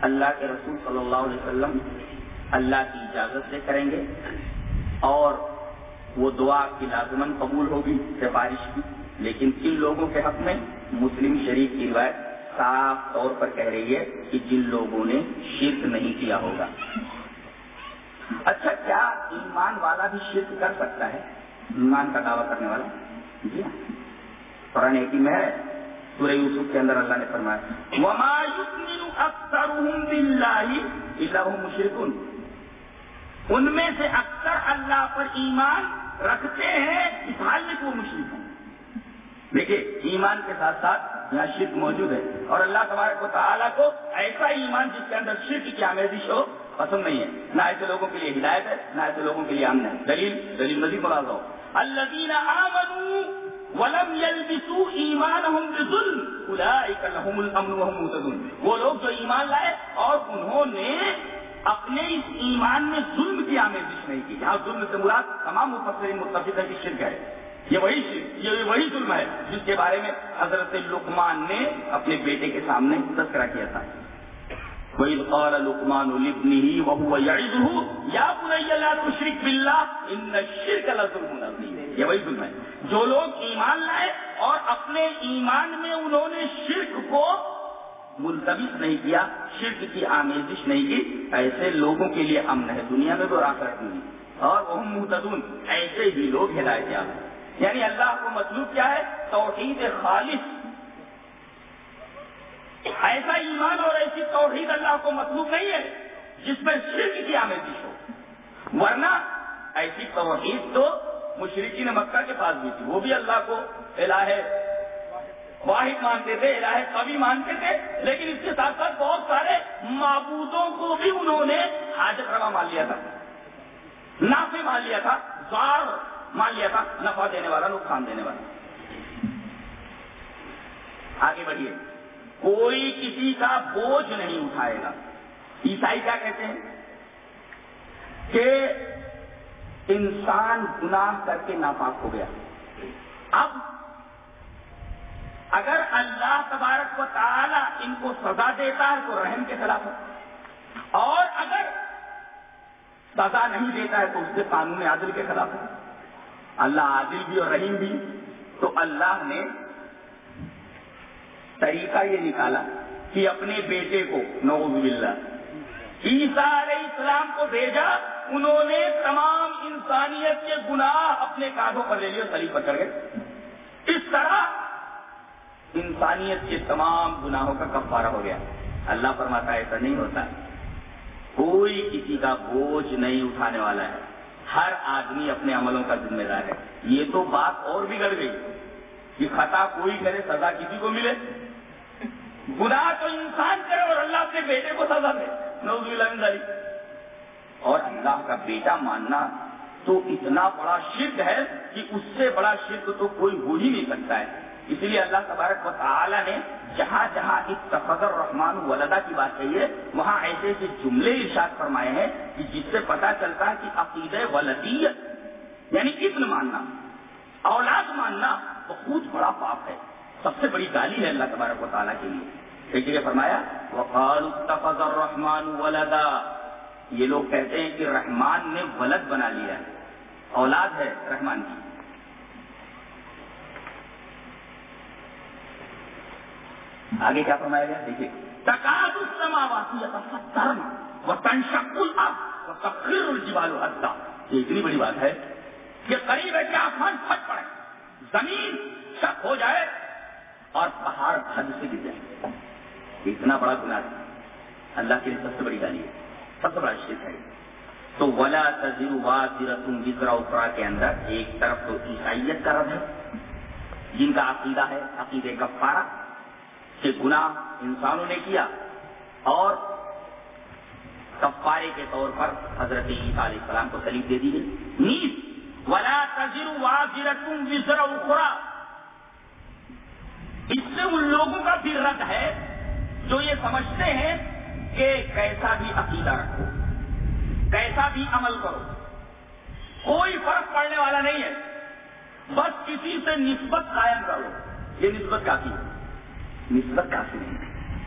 اللہ کے رسول صلی اللہ علیہ وسلم اللہ کی اجازت سے کریں گے اور وہ دعا کی لازمن قبول ہوگی، سفارش کی لیکن کن لوگوں کے حق میں مسلم شریف کی روایت صاف طور پر کہہ رہی ہے کہ جن لوگوں نے شرک نہیں کیا ہوگا۔ اچھا کیا ایمان والا بھی شرک کر سکتا ہے؟ ایمان کا دعویٰ کرنے والا؟ جی ہاں۔ قرآن ایک میں ہے۔ سورہ یوسف کے اندر اللہ نے فرمایا وما اکثرهم بالله الا هم ان میں سے اکثر اللہ پر ایمان رکھتے ہیں اس حال میں وہ مشرک ہیں۔ دیکھیے، ایمان کے ساتھ ساتھ یہاں شرک موجود ہے۔ اور اللہ تبارک و تعالیٰ کو ایسا ایمان جس کے اندر شرک کی آمیزش ہو، پسند نہیں ہے۔ نہ ایسے لوگوں کے لیے ہدایت ہے، نہ ایسے لوگوں کے لیے امن ہے۔ دلیل دلیل مزید مراض ہو اللہ ولم يلبسوا ایمانهم بظلم. اولئک لهم الامن وهم مهتدون. وہ لوگ جو ایمان لائے اور انہوں نے اپنے اس ایمان میں ظلم کی آمیزش نہیں کی۔ یہاں ظلم سے مراد تمام مفسرین متفق ہے کہ شرک ہے۔ یہ وہی شرک، یہ وہی ظلم ہے جس کے بارے میں حضرت لقمان نے اپنے بیٹے کے سامنے تذکرہ کیا تھا۔ وَإِذْ قَالَ لُقْمَانُ لِابْنِهِ وَهُوَ يَعِظُهُ يَا بُنَيَّ لَا تُشْرِكْ بِاللَّهِ، إِنَّ الشِّرْكَ لَظُلْمٌ عَظِيمٌ۔ یہ وہی ظلم ہے۔ جو لوگ ایمان لائے اور اپنے ایمان میں انہوں نے شرک کو ملتوس نہیں کیا، شرک کی آمیزش نہیں کی، ایسے لوگوں کے لیے امن ہے دنیا میں تو آخرت میں اور وہ متدون ایسے ہی لوگ ہدایت یاب یعنی اللہ کو مطلوب کیا ہے؟ توحید خالص۔ ایسا ایمان اور ایسی توحید اللہ کو مطلوب نہیں ہے جس میں شرک کی آمیزش ہو۔ ورنہ ایسی توحید تو مشرقین مکہ کے پاس بھی تھی۔ وہ بھی اللہ کو الہ واحد مانتے تھے، الہ کبھی مانتے تھے، لیکن اس کے ساتھ ساتھ بہت سارے معبودوں کو بھی انہوں نے حاجت روا مان لیا تھا۔ نافع مان لیا تھا، زار مان لیا تھا، نفع دینے والا، نقصان دینے والا۔ آگے بڑھیے۔ کوئی کسی کا بوجھ نہیں اٹھائے گا۔ عیسائی کیا کہتے ہیں کہ انسان گناہ کر کے ناپاک ہو گیا۔ اب اگر اللہ تبارک و تعالی ان کو سزا دیتا ہے تو رحم کے خلاف ہے۔ اور اگر سزا نہیں دیتا ہے تو اس سے قانون عادل کے خلاف ہے۔ اللہ عادل بھی اور رحیم بھی۔ تو اللہ نے طریقہ یہ نکالا کہ اپنے بیٹے کو، نعوذ باللہ، عیسیٰ علیہ السلام کو بھیجا۔ انہوں نے تمام انسانیت کے گناہ اپنے کاندھوں پر لے لیے سلیب پکڑ گئے۔ اس طرح انسانیت کے تمام گناہوں کا کفارہ ہو گیا۔ اللہ فرماتا ایسا نہیں ہوتا۔ کوئی کسی کا بوجھ نہیں اٹھانے والا ہے۔ ہر آدمی اپنے عملوں کا ذمہ دار ہے۔ یہ تو بات اور بگڑ گئی کہ خطا کوئی کرے، سزا کسی کو ملے۔ گناہ تو انسان کرے اور اللہ اپنے بیٹے کو سزا دے۔ نوز اور اللہ کا بیٹا ماننا تو اتنا بڑا شرک ہے کہ اس سے بڑا شرک تو کوئی ہو ہی نہیں سکتا ہے۔ اسی لیے اللہ تبارک و تعالی نے جہاں جہاں اتفق الرحمان ولدا کی بات کہی ہے، وہاں ایسے ایسے جملے ارشاد فرمائے ہیں کہ جس سے پتا چلتا ہے کہ عقید ولدیت یعنی ابن ماننا، اولاد ماننا بہت بڑا پاپ ہے۔ سب سے بڑی گالی ہے اللہ تبارک و تعالیٰ کے لیے۔ فرمایا وقال اتفق الرحمان ولدا۔ یہ لوگ کہتے ہیں کہ رحمان نے ولد بنا لیا ہے، اولاد ہے رحمان کی۔ آگے کیا فرمایا گیا؟ دیکھیے۔ تقاد السماواتی یتفطرن وتنشق الارض الجبال یہ اتنی بڑی بات ہے کہ قریب ہے کہ آسمان پھٹ پڑے، زمین شک ہو جائے اور پہاڑ حد سے گر جائے۔ اتنا بڑا گناہ ہے۔ اللہ کے لیے سب سے بڑی گالی ہے۔ سب سے شرک ہے تو ولا تزر وازرتم وزر اخرى کے اندر ایک طرف تو عیسائیت کا رد ہے، جن کا عقیدہ ہے عقید کفارہ، کہ گناہ انسانوں نے کیا۔ اور کفارے کے طور پر حضرت عیسیٰ علیہ السلام کو سلیب دے دی گئی۔ نیز ولا تزر وازرتم وزر اخرى اس سے ان لوگوں کا بھی رد ہے جو یہ سمجھتے ہیں کہ کیسا بھی عقیدہ رکھو، کیسا بھی عمل کرو۔ کوئی فرق پڑنے والا نہیں ہے۔ بس کسی سے نسبت قائم کرو۔ یہ نسبت کافی ہے۔ نسبت کافی نہیں ہے۔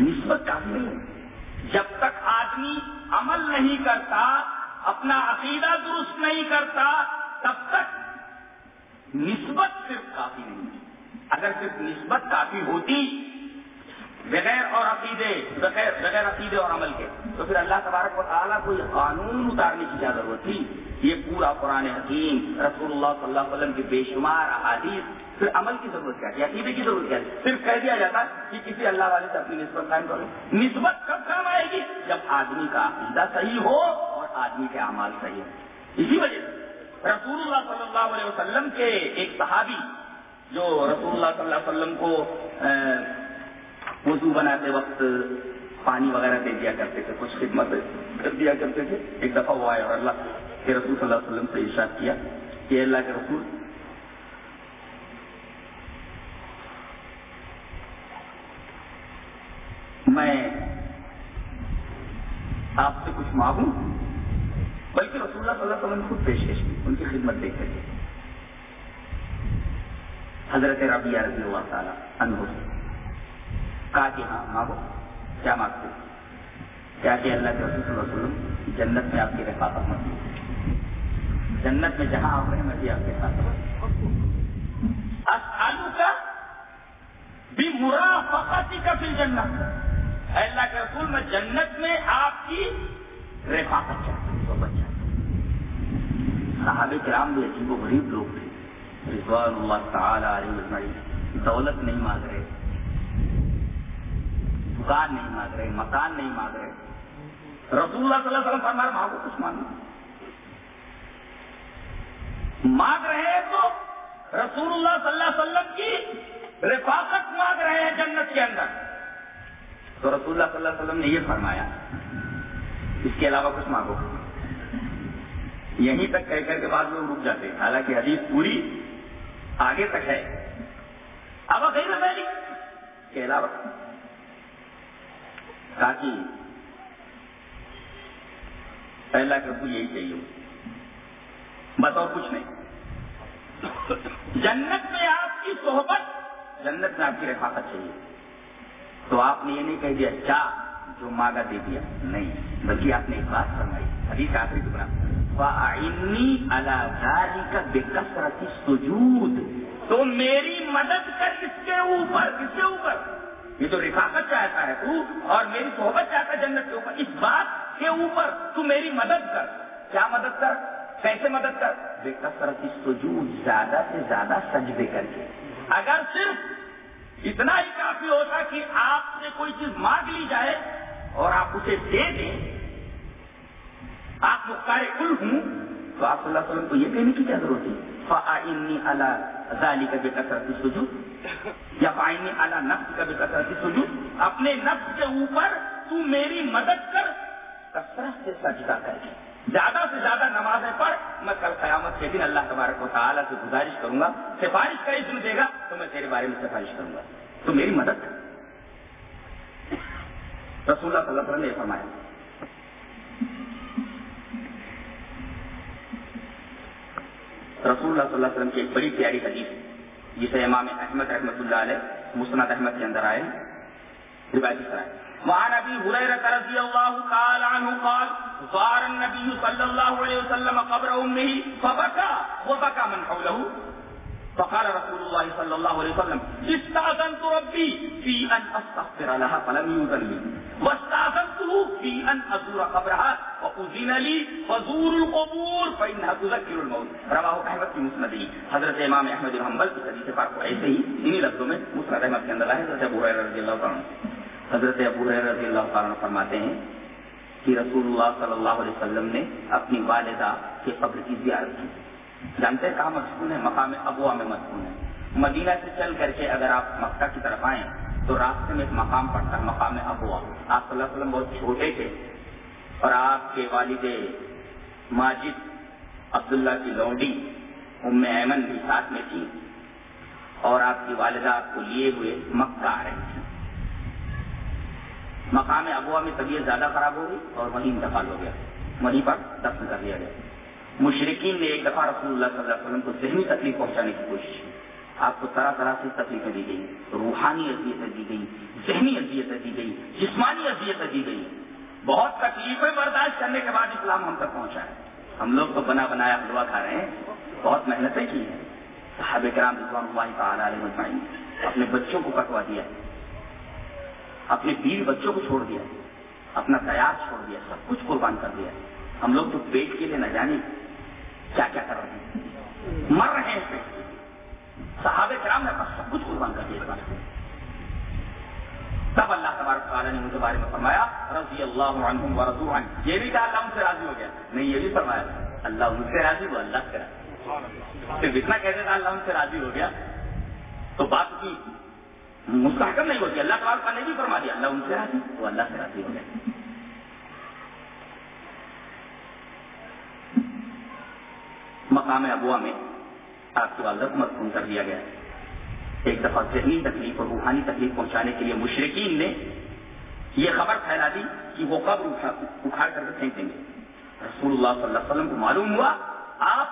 نسبت کافی نہیں ہے۔ جب تک آدمی عمل نہیں کرتا، اپنا عقیدہ درست نہیں کرتا، تب تک نسبت صرف کافی نہیں ہے۔ اگر صرف نسبت کافی ہوتی بغیر اور عقیدے، بغیر بغیر عقیدے اور عمل کے۔ تو پھر اللہ تبارک و تعالیٰ کو یہ قانون اتارنے کی کیا ضرورت تھی؟ یہ پورا قرآن حکیم، رسول اللہ صلی اللہ علیہ وسلم کے بے شمار احادیث، پھر عمل کی ضرورت کیا تھی؟ عقیدے کی ضرورت کیا تھی؟ صرف کہہ دیا جاتا کہ کسی اللہ والے سے اپنی نسبت قائم کرو۔ نسبت کب کام آئے گی؟ جب آدمی کا عقیدہ صحیح ہو اور آدمی کے اعمال صحیح ہو اسی وجہ سے رسول اللہ صلی اللہ علیہ وسلم کے ایک صحابی جو رسول اللہ صلی اللہ علیہ وسلم کو وضو بناتے وقت پانی وغیرہ دے دیا کرتے تھے، کچھ خدمت کر دیا کرتے تھے۔ ایک دفعہ وہ آئے اور اللہ کے رسول صلی اللہ علیہ وسلم سے ارشاد کیا کہ اللہ کے رسول، میں آپ سے کچھ مانگوں، بلکہ رسول اللہ صلی اللہ علیہ وسلم خود پیشکش کی، ان کی خدمت دیکھ کر حضرت ربیہ رضی اللہ تعالیٰ انہوں کہا کہ ہاں, ہاں مانگو کیا مانگتے کیا کہ اللہ کے رسول صلی اللہ علیہ وسلم جنت میں آپ کی رفاقت مت جنت میں جہاں آپ رہے میں آپ کے ساتھ آلو کا بھی مرافقتی کا پھر جنت اللہ کے رسول، میں جنت میں آپ کی رفاقت چاہتا ہوں صحبت چاہتا ہوں۔ صحابہ کرام بھی عجیب و غریب لوگ تھے۔ رضوان اللہ تعالی علیہ اجمعین دولت نہیں مانگ رہے۔ دکان نہیں مانگ رہے، مکان نہیں مانگ رہے۔ رسول اللہ صلی اللہ علیہ وسلم فرمایا، مانگو، کچھ مانگو۔ مانگ رہے ہیں تو رسول اللہ صلی اللہ علیہ وسلم کی رفاقت مانگ رہے ہیں جنت کے اندر۔ تو رسول اللہ صلی اللہ علیہ وسلم نے یہ فرمایا، اس کے علاوہ کچھ مانگو۔ یہیں تک کہہ کر کے بعد لوگ رک جاتے ہیں۔ حالانکہ حدیث پوری آگے تک ہے۔ اب غیر کے علاوہ تاکہ پہلا رسول یہی چاہیے بس اور کچھ نہیں۔ جنت میں آپ کی صحبت، جنت میں آپ کی رفاقت چاہیے۔ تو آپ نے یہ نہیں کہہ دیا چا جو مانگا دے دیا۔ نہیں، بلکہ آپ نے ایک بات فرمائی۔ ابھی کا آخری ٹکڑا کا بے کثرت سجود تو میری مدد کر اس کے اوپر کس کے اوپر۔ یہ تو رفاقت چاہتا ہے تو، اور میری صحبت چاہتا ہے جنت کے اوپر۔ اس بات کے اوپر تو میری مدد کر۔ کیا مدد کر؟ کیسے مدد کر؟ بے کثرت سجود زیادہ سے زیادہ سجدے کر کے۔ اگر صرف اتنا ہی کافی ہوتا کہ آپ سے کوئی چیز مانگ لی جائے اور آپ اسے دے دیں، آپ مختار کل ہوں، تو آپ صلی اللہ علیہ وسلم کو یہ کہنے کی کیا ضرورت ہے؟ فعینی اللہ ذالی کا بے کثرت سجود یا فائنی اللہ نفس کا بے کثرت سجود۔ اپنے نفس کے اوپر تو میری مدد کر۔ کثرت سے سجدہ کر۔ کے زیادہ سے زیادہ نمازیں پڑھ۔ میں کل قیامت کے دن اللہ تبارک و تعالیٰ سے گزارش کروں گا۔ سفارش کا اذن دے گا تو میں تیرے بارے میں سفارش کروں گا۔ تو میری مدد کر۔ رسول اللہ صلی اللہ علیہ وسلم نے فرمایا۔ رسول اللہ صلی اللہ علیہ وسلم کی ایک بڑی پیاری حدیث۔ جسے امام احمد رحمۃ اللہ علیہ مسند احمد کے اندر آئے روایت اس طرح وعن ابي هريره رضي الله تعالى عنه قال، زار النبي صلى الله عليه وسلم قبر امه فبكى وبكى من حوله. فقال رسول الله صلى الله عليه وسلم استاذنت ربي في ان استغفر لها فلم يؤذن لي. واستاذنته في ان ازور قبرها فاذن لي فزور القبور فانها تذكر الموت. رواه احمد في مسنده. حضرت امام احمد بن حنبل کی حدیث پاک کو ایسے ہی انہی لفظوں میں مسند احمد کے اندر ہے حضرت ابو ہریرہ رضی اللہ تعالی حضرت ابو ہریرہ رضی اللہ تعالی فرماتے ہیں کہ رسول اللہ صلی اللہ علیہ وسلم نے اپنی والدہ کے قبر کی زیارت کی۔ جانتے ہیں کہاں مضمون ہے؟ مقام ابوا میں مضمون ہے۔ مدینہ سے چل کر کے اگر آپ مکہ کی طرف آئیں، تو راستے میں ایک مقام پڑتا ہے، مقام ابوا۔ آپ صلی اللہ علیہ وسلم بہت چھوٹے تھے اور آپ کے والد ماجد عبداللہ کی لوڈی ام ایمن بھی ساتھ میں تھی اور آپ کی والدہ آپ کو لیے ہوئے مکہ آ رہی تھی مقام ابوا میں طبیعت زیادہ خراب ہو گئی اور وہیں انتقال ہو گیا۔ وہیں پر دفن کر دیا گیا۔ مشرقین نے ایک دفعہ رسول اللہ صلی اللہ علیہ وسلم کو ذہنی تکلیف پہنچانے کی کوشش کی۔ آپ کو طرح طرح سے تکلیفیں دی گئی روحانی اذیتیں دی گئی ذہنی اذیتیں دی گئی جسمانی اذیتیں دی گئی بہت تکلیفیں برداشت کرنے کے بعد اسلام ہم تک پہنچا ہے۔ ہم لوگ تو بنا بنایا حلوا کھا رہے ہیں۔ بہت محنتیں کی ہیں۔ صحابہ کرام رضوان اللہ تعالی علیہ مجمعین اپنے بچوں کو کٹوا دیا۔ اپنے بیوی بچوں کو چھوڑ دیا۔ اپنا تیار چھوڑ دیا۔ سب کچھ قربان کر دیا۔ ہم لوگ تو پیٹ کے لیے نہ جانے کیا کیا کر رہے ہیں؟ مر رہے ہیں پیٹ صحابہ کرام نے اپنا سب کچھ قربان کر دیا۔ تب اللہ تبارک تعالیٰ نے مجھے بارے میں فرمایا، رضی اللہ عنہم و رضو عنہ۔ یہ بھی کہا، اللہ ان سے راضی ہو گیا۔ نہیں یہ بھی فرمایا، اللہ ان سے راضی ہوا، اللہ سے راضی۔ صرف اتنا کہتے تھا اللہ ان سے راضی ہو گیا۔ تو بات کی، مستحکم نہیں ہوتی۔ اللہ تبارک نے بھی فرما دیا، اللہ ان سے راضی وہ اللہ سے راضی ہو گیا۔ مقام ابوا میں آپ کی والدہ کو مضمون کر دیا گیا۔ ایک دفعہ ذہنی تکلیف اور روحانی تکلیف پہنچانے کے لیے مشرقین نے یہ خبر پھیلا دی کہ وہ قبر اکھاڑ کر کے پھینک دیں گے۔ رسول اللہ صلی اللہ علیہ وسلم کو معلوم ہوا آپ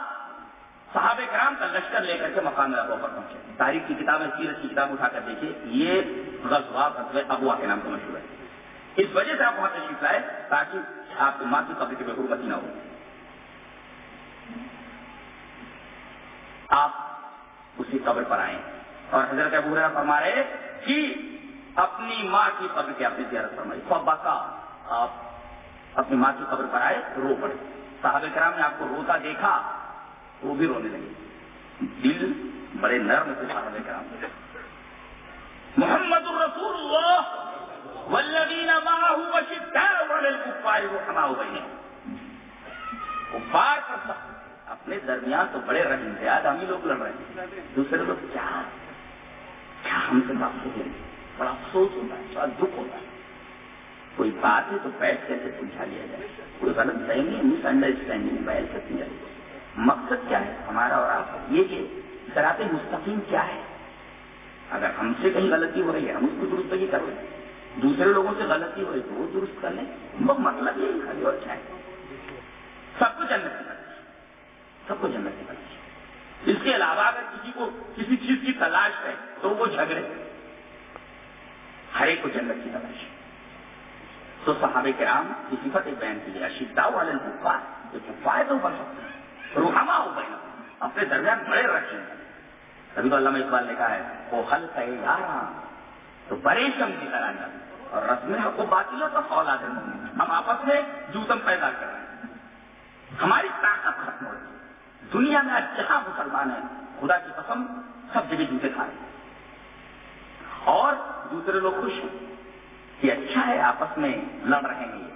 صحابہ کرام کا لشکر لے کر کے مقام ربو پر پہنچے۔ تاریخ کی کتابیں، سیرت کی کتاب اٹھا کر دیکھیے، یہ غزوہ غزوہ ابوا کے نام سے مشہور ہے۔ اس وجہ سے آپ وہاں تشریف لائے تاکہ آپ کی ماں کی قبر کی بے حرمتی نہ ہو۔ آپ اسی قبر پر آئے اور حضرت ابو ہریرہ فرما رہے کہ اپنی ماں کی قبر کی آپ نے زیارت فرمائی۔ فبکا آپ اپنی ماں کی قبر پر آئے، رو پڑے۔ صحابہ کرام نے آپ کو روتا دیکھا وہ بھی رونے لگے۔ دل بڑے نرم سے صحابہ کرام۔ محمد الرسول اللہ والذین معه وشداء علی الکفار رحماء بینهم کفار پر سخت اپنے درمیان تو بڑے رحم تھے آج ہم ہی لوگ لڑ رہے ہیں۔ دوسرے لوگ کیا؟ کیا ہم سے بات ہو بڑا افسوس ہوتا ہے، بڑا دکھ ہوتا ہے۔ کوئی بات ہے تو بیٹھ کر کے سمجھا لیا جائے۔ کوئی غلط فہمی مس انڈرسٹینڈنگ بیل کر دیا مقصد کیا ہے؟ ہمارا اور آپ کا۔ یہ کہ سرات مستقیم کیا ہے؟ اگر ہم سے کہیں غلطی ہو رہی ہے، ہم اس کو درست ہی کر رہے ہیں دوسرے لوگوں سے غلطی ہو رہی ہے تو وہ درست کر لیں۔ وہ مطلب یہی خالی اور کیا ہے؟ سب کو جنت سب کو جنت کی کرتی اس کے علاوہ اگر کسی کو کسی چیز کی تلاش ہے تو وہ جھگڑے۔ ہر ایک کو جنت کی تلاش۔ ہے تو صحابہ کرام کی صفت ایک بیان کی گیا شدہ والے کفار جو کفار تو بن سکتے ہیں روحما ہو گئے۔ اپنے درمیان بڑے رکھے ہیں۔ کبھی تو علامہ اقبال نے کہا ہے، وہ حل کہ یار تو بڑے شم کی طرح جاتے اور رسم کو باطلوں کا فولا دے۔ ہم آپس میں جوتم پیدا کر رہے ہیں۔ ہماری طاقت ختم ہو رہی ہے دنیا میں آج جہاں مسلمان ہیں خدا کی قسم سب جگہ جوتے کھا رہے اور دوسرے لوگ خوش ہیں کہ اچھا ہے، آپس میں لڑ رہے ہیں یہ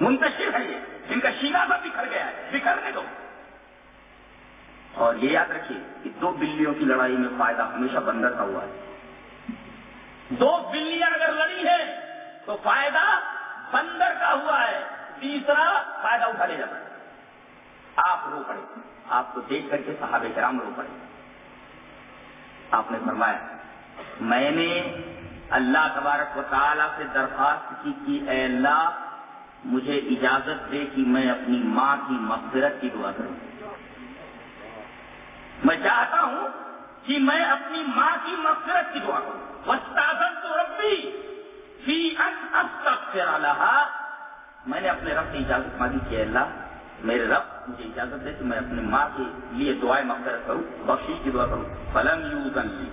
منتشر ہے یہ جن کا شینا سب بکھر گیا ہے، بکھرنے دو۔ اور یہ یاد رکھیے کہ دو بلیوں کی لڑائی میں فائدہ ہمیشہ بندر کا ہوا ہے۔ دو بلیاں اگر لڑی ہیں تو فائدہ بندر کا ہوا ہے، تیسرا فائدہ اٹھا لے جاتا ہے۔ آپ رو پڑے۔ آپ کو دیکھ کر کے صحابہ کرام رو پڑے۔ آپ نے فرمایا، میں نے اللہ تبارک و تعالیٰ سے درخواست کی کہ اے اللہ، مجھے اجازت دے کہ میں اپنی ماں کی مغفرت کی دعا کروں۔ میں چاہتا ہوں کہ میں اپنی ماں کی مغفرت کی دعا کروں۔ تو ربی فی ان اب تک میں نے اپنے رب سے اجازت مانگی کہ اللہ میرے رب مجھے اجازت دے کہ میں اپنی ماں کے لیے دعائیں مغفرت کروں، بخشش کی دعا کروں۔ فلم یوزن لی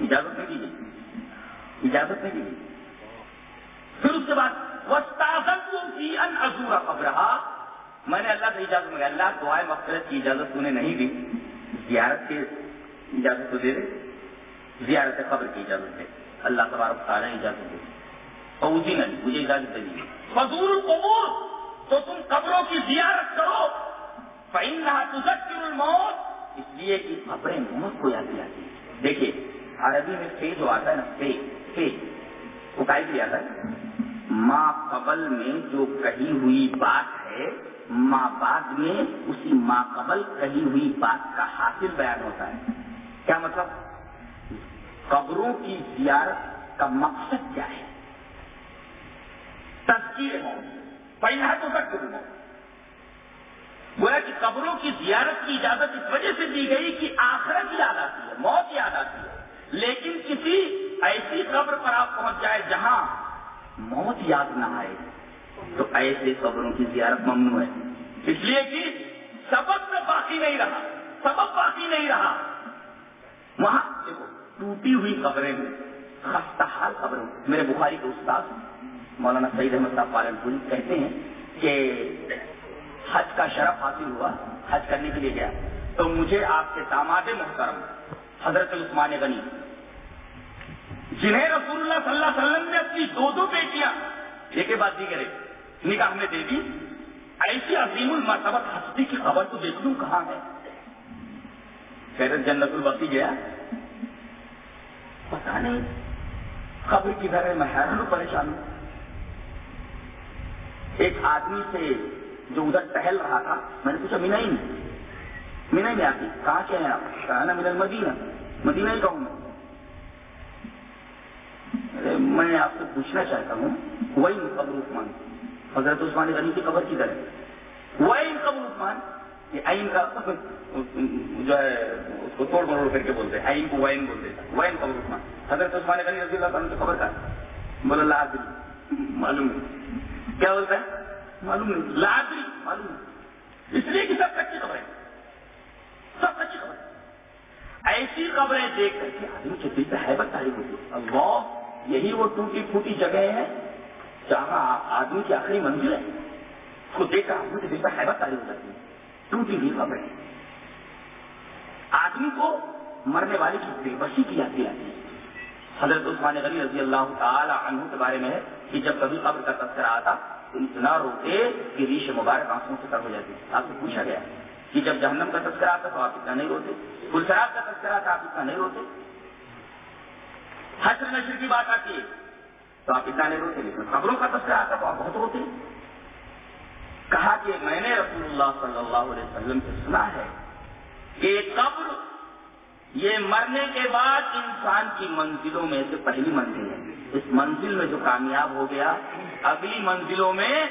اجازت نہیں دی گئی۔ اجازت نہیں دی گئی۔ پھر اس کے بعد وسطاظت کی ان ازورا قبرہا میں نے اللہ سے اجازت مانگا۔ اللہ دعائیں مغفرت کی اجازت تو نے نہیں دی۔ زیارت کی اجازت تو دے دے۔ زیارت قبر کی اجازت دے۔ اللہ تبارک تعالیٰ اجازت دے۔ اور اسی نے مجھے اجازت دے دی۔ فضور القبور۔ تو تم قبروں کی زیارت کرو۔ فإنها تذکر الموت۔ اس لیے کہ قبریں موت کو یاد دلاتی دیکھیے، عربی میں فے جو آتا ہے نا فے فے وہ بھی آتا ہے؟ ماں قبل میں جو کہی ہوئی بات ہے ماں بعد میں اسی ماں قبل کہی ہوئی بات کا حاصل بیان ہوتا ہے۔ کیا مطلب؟ قبروں کی زیارت کا مقصد کیا ہے؟ تذکیر موت پہلا تو تک گویا کہ قبروں کی زیارت کی اجازت اس وجہ سے دی گئی کہ آخرت یاد آتی ہے، موت یاد آتی ہے۔ لیکن کسی ایسی قبر پر آپ پہنچ جائے جہاں موت یاد نہ آئے، تو ایسے قبروں کی زیارت ممنوع ہے۔ اس لیے کہ سبب میں باقی نہیں رہا، سبب باقی نہیں رہا۔ وہاں دیکھو، ٹوٹی ہوئی قبریں ہیں، خستہ حال قبریں میرے بخاری کے استاد مولانا سعید احمد صاحب پالن پوری کہتے ہیں کہ حج کا شرف حاصل ہوا، حج کرنے کے لیے گیا۔ تو مجھے آپ کے داماد محترم حضرت عثمان غنی جنہیں رسول اللہ صلی اللہ علیہ وسلم نے اپنی دو دو بیٹیاں ایک کے بعد دیگر نکاح میں دے دی، ایسی عظیم المرتبت ہستی کی خبر تو دیکھ لوں کہاں ہے؟ خیرت جنت البقی گیا۔ پتا نہیں خبر کدھر ہے میں حیران ہوں، پریشان ہوں۔ ایک آدمی سے جو ادھر ٹہل رہا تھا، میں نے پوچھا مینا ہی نہیں مینا ہی آتی، کہاں کے ہیں آپ؟ کہا نا مینا مدینہ مدینہ ہی کہوں میں۔ میں آپ سے پوچھنا چاہتا ہوں وہی قبر عثمان؟ حضرت عثمان غنی کی قبر کی طرح وہی قبر عثمان؟ یہ آئین کا جو ہے، اس کو توڑ مروڑ کر کے بولتے ہیں آئین کو وائن بولتے ہیں وائن قبر عثمان۔ حضرت عثمان غنی رضی اللہ عنہ کی قبر کا بولا لادری معلوم نہیں کیا بولتا ہے؟ معلوم نہیں۔ لادری معلوم نہیں۔ اس لیے کہ سب کچی خبریں سب کچی خبریں ایسی خبریں دیکھ کر کے آدمی کے دل سے حیبت تعریف اللہ، یہی وہ ٹوٹی پھوٹی جگہ ہے جہاں آدمی کی آخری منزل ہے۔ اس کو دیکھ کر آدمی کے دل سے حیبت تعریف ہو جاتی ہے۔ ٹوٹی ہوئی خبریں آدمی کو مرنے والے کی بے بسی کی یاد دلاتی ہے۔ حضرت عثمان غنی رضی اللہ تعالی عنہ کے بارے میں ہے۔ کہ جب کبھی قبر کا تذکرہ آتا تو اتنا روتے کہ ریش مبارک آنکھوں سے تر ہو جاتی آپ سے پوچھا گیا کہ جب جہنم کا تذکرہ آتا تو آپ اتنا نہیں روتے؟ گلشراب کا تذکرہ آتا آپ اتنا نہیں روتے؟ حشر نشر کی بات آتی ہے تو آپ اتنا نہیں روتے، لیکن خبروں کا تذکرہ آتا تو آپ بہت روتے۔ کہا کہ میں نے رسول اللہ صلی اللہ علیہ وسلم سے سنا ہے کہ قبر یہ مرنے کے بعد انسان کی منزلوں میں سے پہلی منزل ہے۔ اس منزل میں جو کامیاب ہو گیا، اگلی منزلوں میں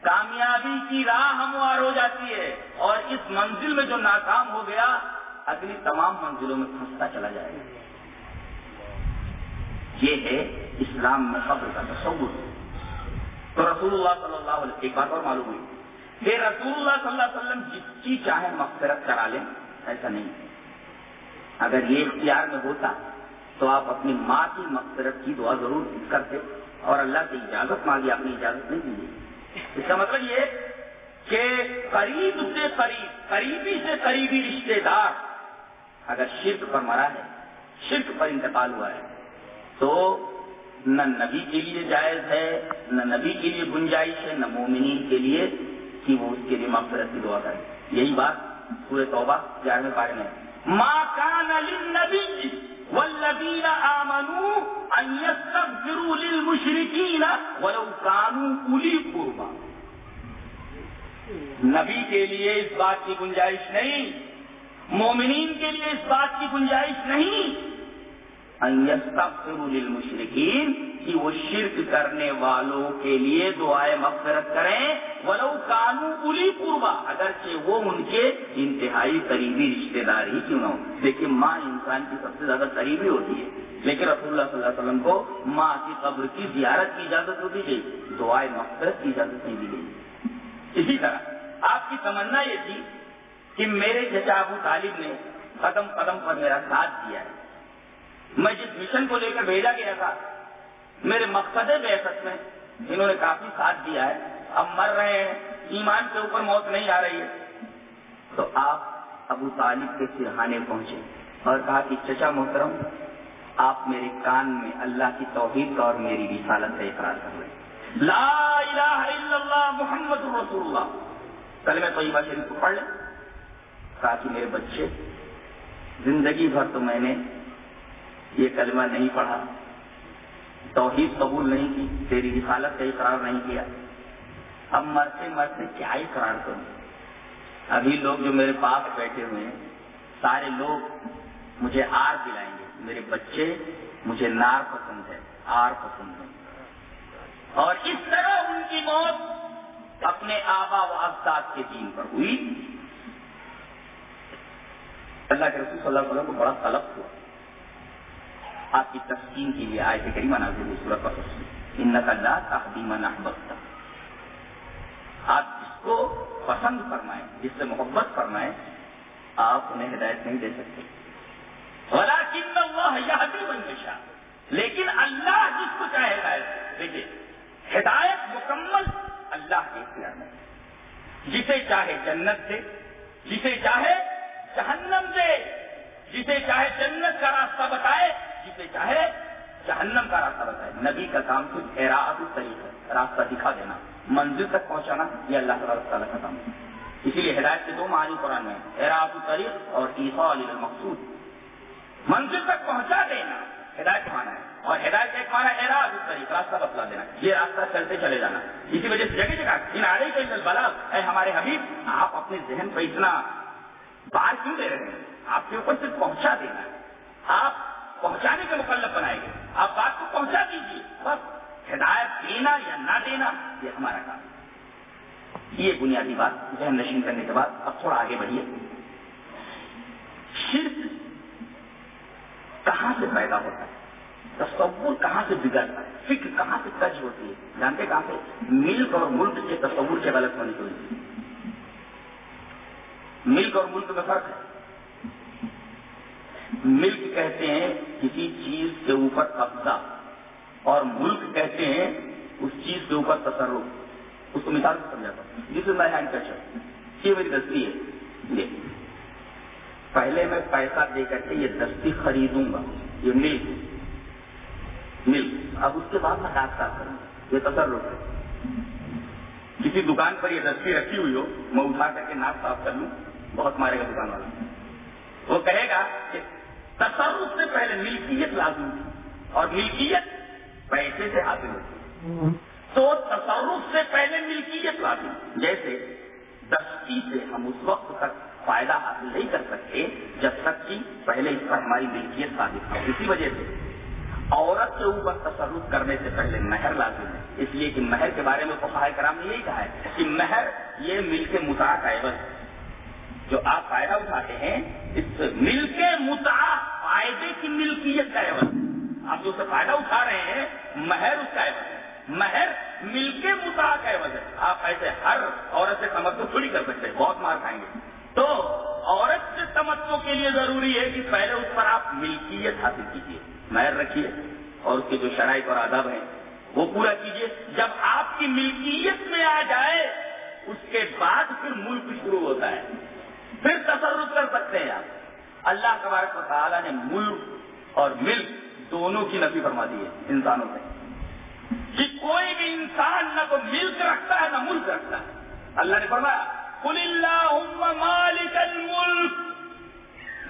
کامیابی کی راہ ہموار ہو جاتی ہے۔ اور اس منزل میں جو ناکام ہو گیا، اگلی تمام منزلوں میں پھنستا چلا جائے گا۔ یہ ہے اسلام میں قبر کا تصور۔ تو رسول اللہ صلی اللہ علیہ ایک بات اور معلوم ہوئی۔ کہ رسول اللہ صلی اللہ علیہ وسلم جس کی چاہے مغفرت کرا لیں، ایسا نہیں۔ اگر یہ اختیار میں ہوتا تو آپ اپنی ماں کی مغفرت کی دعا ضرور کرتے اور اللہ سے اجازت مانگی اپنی اجازت نہیں دیجیے اس کا مطلب یہ کہ قریب سے قریب، قریبی سے قریبی رشتے دار اگر شرک پر مرا ہے، شرک پر انتقال ہوا ہے، تو نہ نبی کے لیے جائز ہے، نہ نبی کے لیے گنجائش ہے، نہ مومنین کے لیے کہ وہ اس کے لیے مغفرت کی دعا کرے یہی بات پورے توبہ گیارہویں بارے میں ما كان للنبي والذين آمنوا أن يستغفروا للمشركين ولو كانوا أولي قربا۔ نبی کے لیے اس بات کی گنجائش نہیں، مومنین کے لیے اس بات کی گنجائش نہیں۔ ان يستغفروا للمشركين کہ وہ شرک کرنے والوں کے لیے دعائیں مغفرت کریں۔ ولو کانو پوری قربا اگرچہ وہ ان کے انتہائی قریبی رشتے دار ہی کیوں نہ ہو دیکھیے ماں انسان کی سب سے زیادہ قریبی ہوتی ہے۔ لیکن رسول اللہ صلی اللہ علیہ وسلم کو ماں کی قبر کی زیارت کی اجازت ہوتی گئی دعائیں مغفرت کی اجازت نہیں دی گئی۔ اسی طرح آپ کی تمنا یہ تھی کہ میرے چچا ابو طالب نے قدم قدم پر میرا ساتھ دیا ہے۔ میں جس مشن کو لے کر بھیجا گیا تھا میرے مقصد بے میں انہوں نے کافی ساتھ دیا ہے۔ اب مر رہے ہیں۔ ایمان کے اوپر موت نہیں آ رہی ہے۔ تو آپ ابو طالب کے سرحانے پہنچے اور کہا کہ، چچا محترم، آپ میرے کان میں اللہ کی توحید کا اور میری رسالت کا اقرار کر رہے ہیں لا الہ الا اللہ محمد رسول اللہ۔ کل میں طیبہ شریف کو پڑھ لیں۔ کہا کہ، میرے بچے، زندگی بھر تو میں نے یہ کلمہ نہیں پڑھا۔ توحید قبول نہیں کی، تیری رسالت کا اقرار نہیں کیا۔ اب مرتے مرتے کیا اقرار کروں ابھی لوگ جو میرے پاس بیٹھے ہوئے ہیں، سارے لوگ مجھے آر دلائیں گے۔ میرے بچے مجھے نار پسند ہے آر پسند ہے اور اس طرح ان کی موت اپنے آبا و اجداد کے دین پر ہوئی۔ اللہ کے رسول صلی اللہ علیہ وسلم کو بڑا طلب ہوا۔ آپ کی تسکین کے لیے آئے تھے کریمہ نازل ہوئی سورت پر ان نقلات تحدیم احبت آپ جس کو پسند فرمائیں جس سے محبت فرمائیں آپ انہیں ہدایت نہیں دے سکتے ولكن اللہ یہدی من یشاء لیکن اللہ جس کو چاہے ہدایت دیکھیے ہدایت مکمل اللہ کے اختیار میں جسے چاہے جنت دے جسے چاہے جہنم دے جسے چاہے جنت کا راستہ بتائے جسے چاہے جہنم کا راستہ بتائے۔ نبی کا کام صرف اراعت الطریق ہے راستہ دکھا دینا، منزل تک پہنچانا، یہ اللہ تعالیٰ کا کام ہے۔ اسی لیے ہدایت کے دو معنی قرآن میں اراعت الطریق اور عیسا علی المقصود۔ منزل تک پہنچا دینا، ہدایت مانا ہے۔ اور ہدایت ایک مانا اراعت الطریق، راستہ بتلا دینا، یہ راستہ چلتے چلے جانا۔ اسی وجہ سے جگہ جگہ، ان آڑے کے بلا اے ہمارے حبیب، آپ اپنے ذہن پہ اتنا بار کیوں دے رہے ہیں؟ آپ کے اوپر صرف پہنچا دینا؟ آپ پہنچانے کے مکلف بنائے گئے۔ آپ بات کو پہنچا دیجیے بس ہدایت دینا یا نہ دینا، یہ ہمارا کام ہے۔ یہ بنیادی بات، ذہن نشین کرنے کے بعد اب تھوڑا آگے بڑھیے۔ شرک کہاں سے پیدا ہوتا ہے؟ تصور کہاں سے بگڑتا ہے؟ فکر کہاں سے کچھ ہوتی ہے؟ جانتے کہاں سے؟ ملک اور ملک کے تصور کے غلط ہونے کی ملک اور ملک میں فرق ہے۔ ملک کہتے ہیں کسی چیز کے اوپر قبضہ اور ملک کہتے ہیں اس چیز کے اوپر تصرف۔ اس کو مثال سے سمجھاتا ہوں۔ جس میں ہینڈ کچھ یہ میری دستی ہے۔ پہلے میں پیسہ دے کر کے یہ دستی خریدوں گا۔ یہ ملک۔ ملک۔ اب اس کے بعد میں ڈاک صاف کروں۔ گا یہ تصرف ہے۔ کسی دکان پر یہ دستی رکھی ہوئی ہو، میں اٹھا کر کے ناک صاف کر لوں، بہت مارے گا دکان والا۔ وہ کہے گا کہ تصرف سے پہلے ملکیت لازم تھی اور ملکیت پیسے سے حاصل ہوتی تو تصرف سے پہلے ملکیت لازم جیسے دستی سے ہم اس وقت تک فائدہ حاصل نہیں کر سکتے جب تک کہ پہلے اس پر ہماری ملکیت ثابت ہو اسی وجہ سے عورت کے اوپر تصرف کرنے سے پہلے مہر لازم ہے۔ اس لیے کہ مہر کے بارے میں فقہ کرام نے یہی کہا ہے کہ مہر یہ مل کے متا کا عوض جو آپ فائدہ اٹھاتے ہیں، اس مل کے متا فائدے کی ملکیت کا عوض۔ آپ جو سے فائدہ اٹھا رہے ہیں، مہر اس کا عوض ہے۔ مہر مل کے متا کا عوض ہے۔ آپ ایسے ہر عورت سے تمتو تھوڑی کر سکتے ہیں، بہت مار کھائیں گے۔ تو عورت سے تمتو کے لیے ضروری ہے کہ پہلے اس پر آپ ملکیت حاصل کیجیے مہر رکھیے اور اس کے جو شرائط اور آداب ہیں، وہ پورا کیجیے جب آپ کی ملکیت میں آ جائے، اس کے بعد پھر ملک شروع ہوتا ہے۔ پھر تصرف کر سکتے ہیں آپ۔ اللہ تبارک و تعالیٰ نے ملک اور ملک دونوں کی نفی فرما دی ہے انسانوں سے کہ کوئی بھی انسان نہ تو ملک رکھتا ہے، نہ ملک رکھتا ہے۔ اللہ نے فرمایا، قل اللہم مالک الملک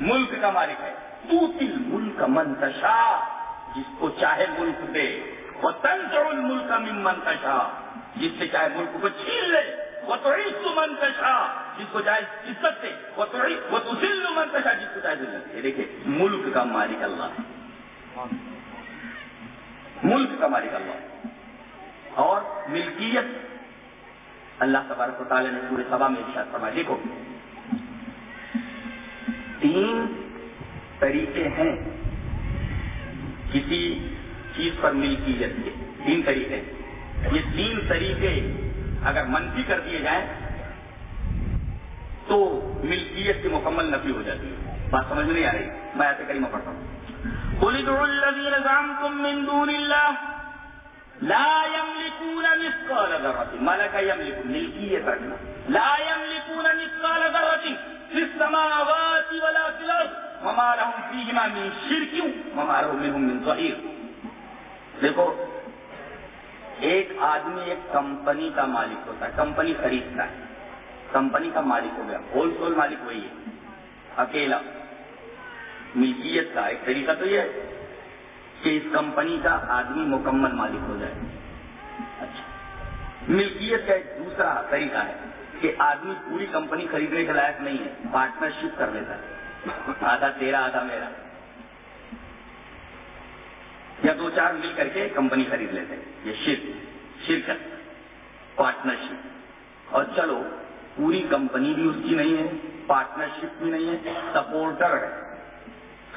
ملک کا مالک ہے۔ تو تل ملک منتشا جس کو چاہے ملک دے۔ وہ تنظر الملک من منتشا جس سے چاہے ملک کو چھین لے۔ وہ تو عزت منتشا جس کو چاہے عزت سے وہ تو وہ تو ذل منتشا جس کو چاہے ذلت سے دیکھیں، ملک کا مالک اللہ. ہے ملک کا مالک اللہ. اور ملکیت. اللہ تبارک و تعالیٰ نے پورے سبا میں ارشاد فرمایا. دیکھو، تین طریقے ہیں کسی چیز پر ملکیت کے. تین طریقے. یہ تین طریقے اگر منفی کر دیے جائیں تو ملکیت کی مکمل نفی ہو جاتی ہے۔ بات سمجھ میں نہیں آ رہی؟ میں ایسے کریمہ پڑھتا ہوں۔ من دون الله لا يملكون مثقال ذرة۔ ملك يملك ملكية ركنا لا يملكون مثقال ذرة في السماوات ولا في الأرض وما لهم فيهما من شرك وما له منهم من ظهير دیکھو آدمی ایک کمپنی کا مالک ہوتا ہے، کمپنی خریدتا ہے۔ کمپنی کا مالک ہو گیا، ہول سیل مالک وہی ہے۔ اکیلا۔ ملکیت کا ایک طریقہ تو یہ ہے کہ اس کمپنی کا آدمی مکمل مالک ہو جائے۔ اچھا۔ ملکیت کا ایک دوسرا طریقہ ہے کہ آدمی پوری کمپنی خریدنے کے لائق نہیں ہے، پارٹنرشپ کر لیتا ہے۔ آدھا تیرا، آدھا میرا۔ یا دو چار مل کر کے کمپنی خرید لیتے ہیں، یہ شرک۔ شرکت۔ پارٹنرشپ اور چلو، پوری کمپنی بھی اس کی نہیں ہے پارٹنرشپ بھی نہیں ہے سپورٹر ہے۔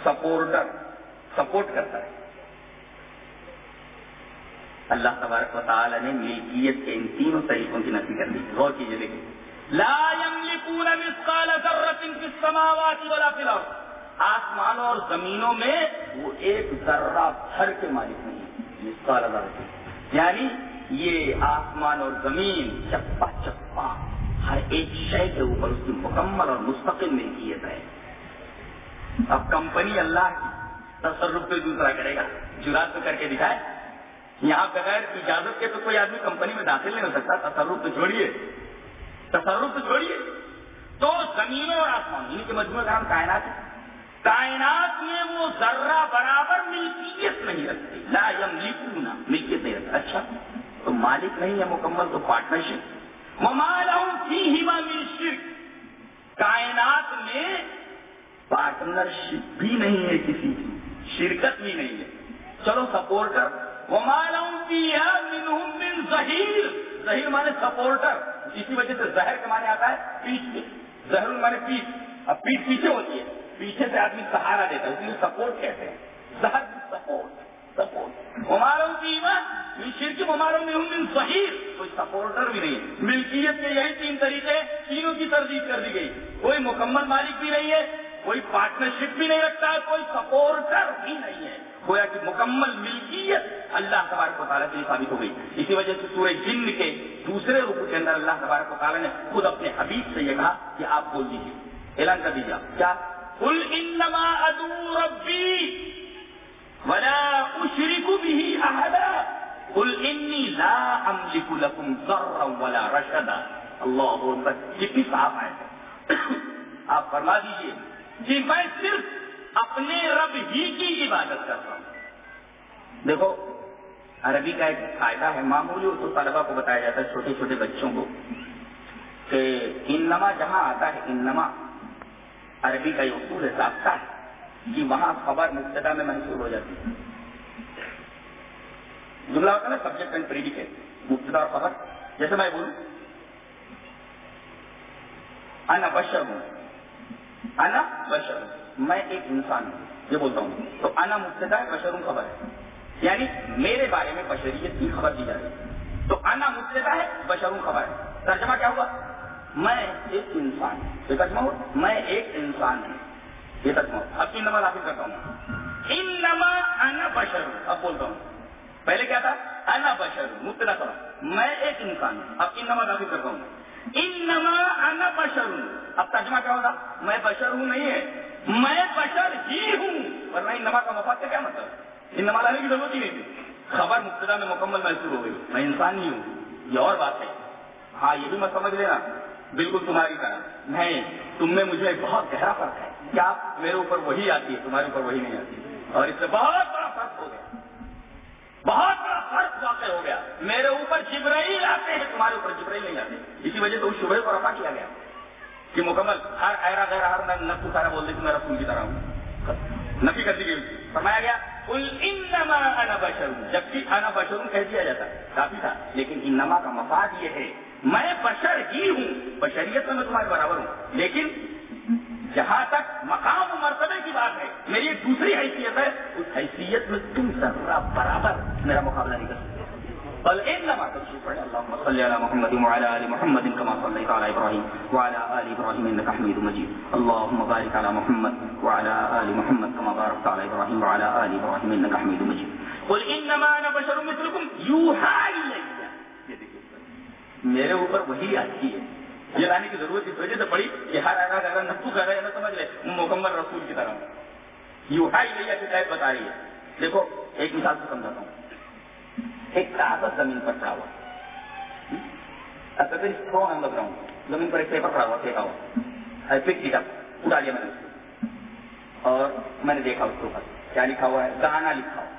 سپورٹر سپورٹ کرتا ہے۔ اللہ تبارک و تعالی نے ملکیت کے ان تینوں طریقوں کی نفی کر دی۔ غور کیجیے دیکھیں۔ لا يملكون مثقال ذرة في السماوات ولا في الارض۔ آسمانوں اور زمینوں میں وہ ایک ذرہ بھر کے مالک نہیں مثقال ذرہ یعنی یہ آسمان اور زمین چپا چپا ہر ایک شے کے اوپر اس کی مکمل اور مستقل ملکیت ہے۔ اب کمپنی اللہ کی تصرف پہ دوسرا کرے گا۔ جرات تو کر کے دکھائے۔ یہاں بغیر اجازت کے تو کوئی آدمی کمپنی میں داخل نہیں ہو سکتا۔ تصرف تو چھوڑیے۔ تصرف تو چھوڑیے۔ تو زمینوں اور آسمان انہیں کے مجموعے کا کائنات ہے۔ کائنات میں وہ ذرہ برابر ملکیت نہیں رکھتے۔ لا یملکون ملکیت نہیں رکھتے۔ اچھا۔ تو مالک نہیں ہے مکمل تو پارٹنرشپ ممالہم من شرک. کائنات میں پارٹنرشپ بھی نہیں ہے کسی کی، شرکت بھی نہیں ہے۔ چلو سپورٹر وہ معلوم من ظہیر ظہیر مانے سپورٹر اسی وجہ سے زہر کے مانے آتا ہے پیٹ زہر مانے پیٹ اب پیٹ پیچھے ہوتی ہے۔ پیچھے سے آدمی سہارا دیتا ہے، اس لیے سپورٹ کہتے ہیں۔ زہر سپورٹ سپورٹ۔ ہماروں کی شرک ہماروں میں ہوں ظہیر کوئی سپورٹر بھی نہیں ملکیت کے یہی تین طریقے تینوں کی تردید کر دی گئی۔ کوئی مکمل مالک بھی نہیں ہے، کوئی پارٹنرشپ بھی نہیں رکھتا، کوئی سپورٹر بھی نہیں ہے۔ گویا کہ مکمل ملکیت اللہ تبارک و تعالیٰ کے لیے ثابت ہو گئی۔ اسی وجہ سے سورہ جن کے دوسرے رخ کے اندر اللہ تبارک و تعالیٰ نے خود اپنے حبیب سے یہ کہا کہ آپ بول دیجیے اعلان کر دیجیے کیا؟ کل انما ادو ربی ولا اشرک به احدا قل انی لا املک لکم ضرا ولا رشدا۔ اللہ اکبر۔ کتنی صاف ہے۔ آپ فرما دیجیے کہ میں صرف اپنے رب ہی کی عبادت کرتا ہوں۔ دیکھو، عربی کا ایک فائدہ ہے، معمولی اردو طلبا کو بتایا جاتا ہے چھوٹے چھوٹے بچوں کو، کہ انما، جہاں آتا ہے انما، عربی کا یہ اصول ہے، ضابطہ ہے، کہ وہاں خبر مبتدا میں منصور ہو جاتی ہے۔ جملہ ہوتا ہے نا سبجیکٹ اینڈ پریڈیکیٹ اور خبر جیسے میں بولوں۔ انا بشر ہوں۔ انا بشر میں ایک انسان ہوں۔ یہ بولتا ہوں۔ تو انا مبتدا ہے بشر ہوں خبر ہے۔ یعنی میرے بارے میں بشریت کی خبر دی جا رہی ہے۔ تو انا مبتدا ہے بشر ہوں خبر ہے۔ ترجمہ کیا ہوا؟ میں ایک انسان ہوں۔ یہ ترجمہ ہوا؟ میں ایک انسان ہوں۔ یہ ترجمہ ہوا۔ اب کی نماز حاصل کرتا ہوں۔ ان نما انا بشر ہوں۔ اب بولتا ہوں۔ پہلے کیا تھا؟ انا بشر ہوں مبتدا کرا میں ایک انسان ہوں۔ اب کی نماز حاصل کرتا ہوں۔ ان نما انا بشر۔ ہوں اب ترجمہ کیا ہوگا؟ میں بشر ہوں نہیں ہے۔ میں بشر ہی ہوں۔ ورنہ ان نما کا مفاد کا کیا مطلب؟ ان نما لانے کی ضرورت ہی نہیں تھی۔ خبر مبتدا میں مکمل محسوس ہو گئی۔ میں انسان ہی ہوں۔ یہ اور بات ہے۔ ہاں یہ بھی میں سمجھ لینا۔ بالکل تمہاری طرح۔ نہیں، تم میں مجھے بہت گہرا فرق ہے۔ کیا میرے اوپر وہی آتی ہے؟ تمہارے اوپر وہی نہیں آتی۔ اور اس سے بہت بڑا فرق ہو گیا۔ بہت بڑا فرق واقع ہو گیا۔ میرے اوپر جبرائیل آتے ہیں، تمہارے اوپر جبرائیل نہیں آتے۔ اسی وجہ سے اس شبہ کو رفا کیا گیا۔ کہ مکمل ہر ایرا غیر ہر میں نفس سارا بول دے کہ میں رسول کی طرح ہوں۔ نفی کر دی گئی۔ فرمایا گیا انما انا بشر۔ جبکہ انا بشر کہہ دیا جاتا، کافی تھا۔ لیکن انما کا مفاد یہ ہے، میں بشر ہی ہوں۔ بشریت میں میں تمہارے برابر ہوں۔ لیکن جہاں تک مقام و مرتبے کی بات ہے، میری ایک دوسری حیثیت ہے، اس حیثیت میں تم ذرا برابر میرا مقابلہ نہیں کر سکتے۔ بل انما تشريف اللهم صل على محمد وعلى ال محمد كما صليت على ابراهيم وعلى ال ابراهيم انك حميد مجيد اللهم بارك على محمد وعلى ال محمد كما باركت على ابراهيم وعلى ال ابراهيم انك حميد مجيد قل انما انا بشر مثلكم يوحى الي میرے اوپر وہی آتی ہے۔ یہ لانے کی ضرورت اس وجہ سے پڑی کہ ہر اگر اگر نفو کر رہے ہیں نا سمجھ لے مکمل رسول کی طرح یوحا الیا کی شاید بتا رہی ہے۔ دیکھو، ایک مثال سے سمجھاتا ہوں۔ ایک کاغذ زمین پر پڑا ہوا۔ اسٹرانگ اندر گراؤنڈ زمین پر ایک پیپر پڑا ہوا پھینکا ہوا پک اٹ اپ اڑا لیا میں نے اور میں نے دیکھا اس کے اوپر۔ کیا لکھا ہوا ہے؟ گانا لکھا ہوا۔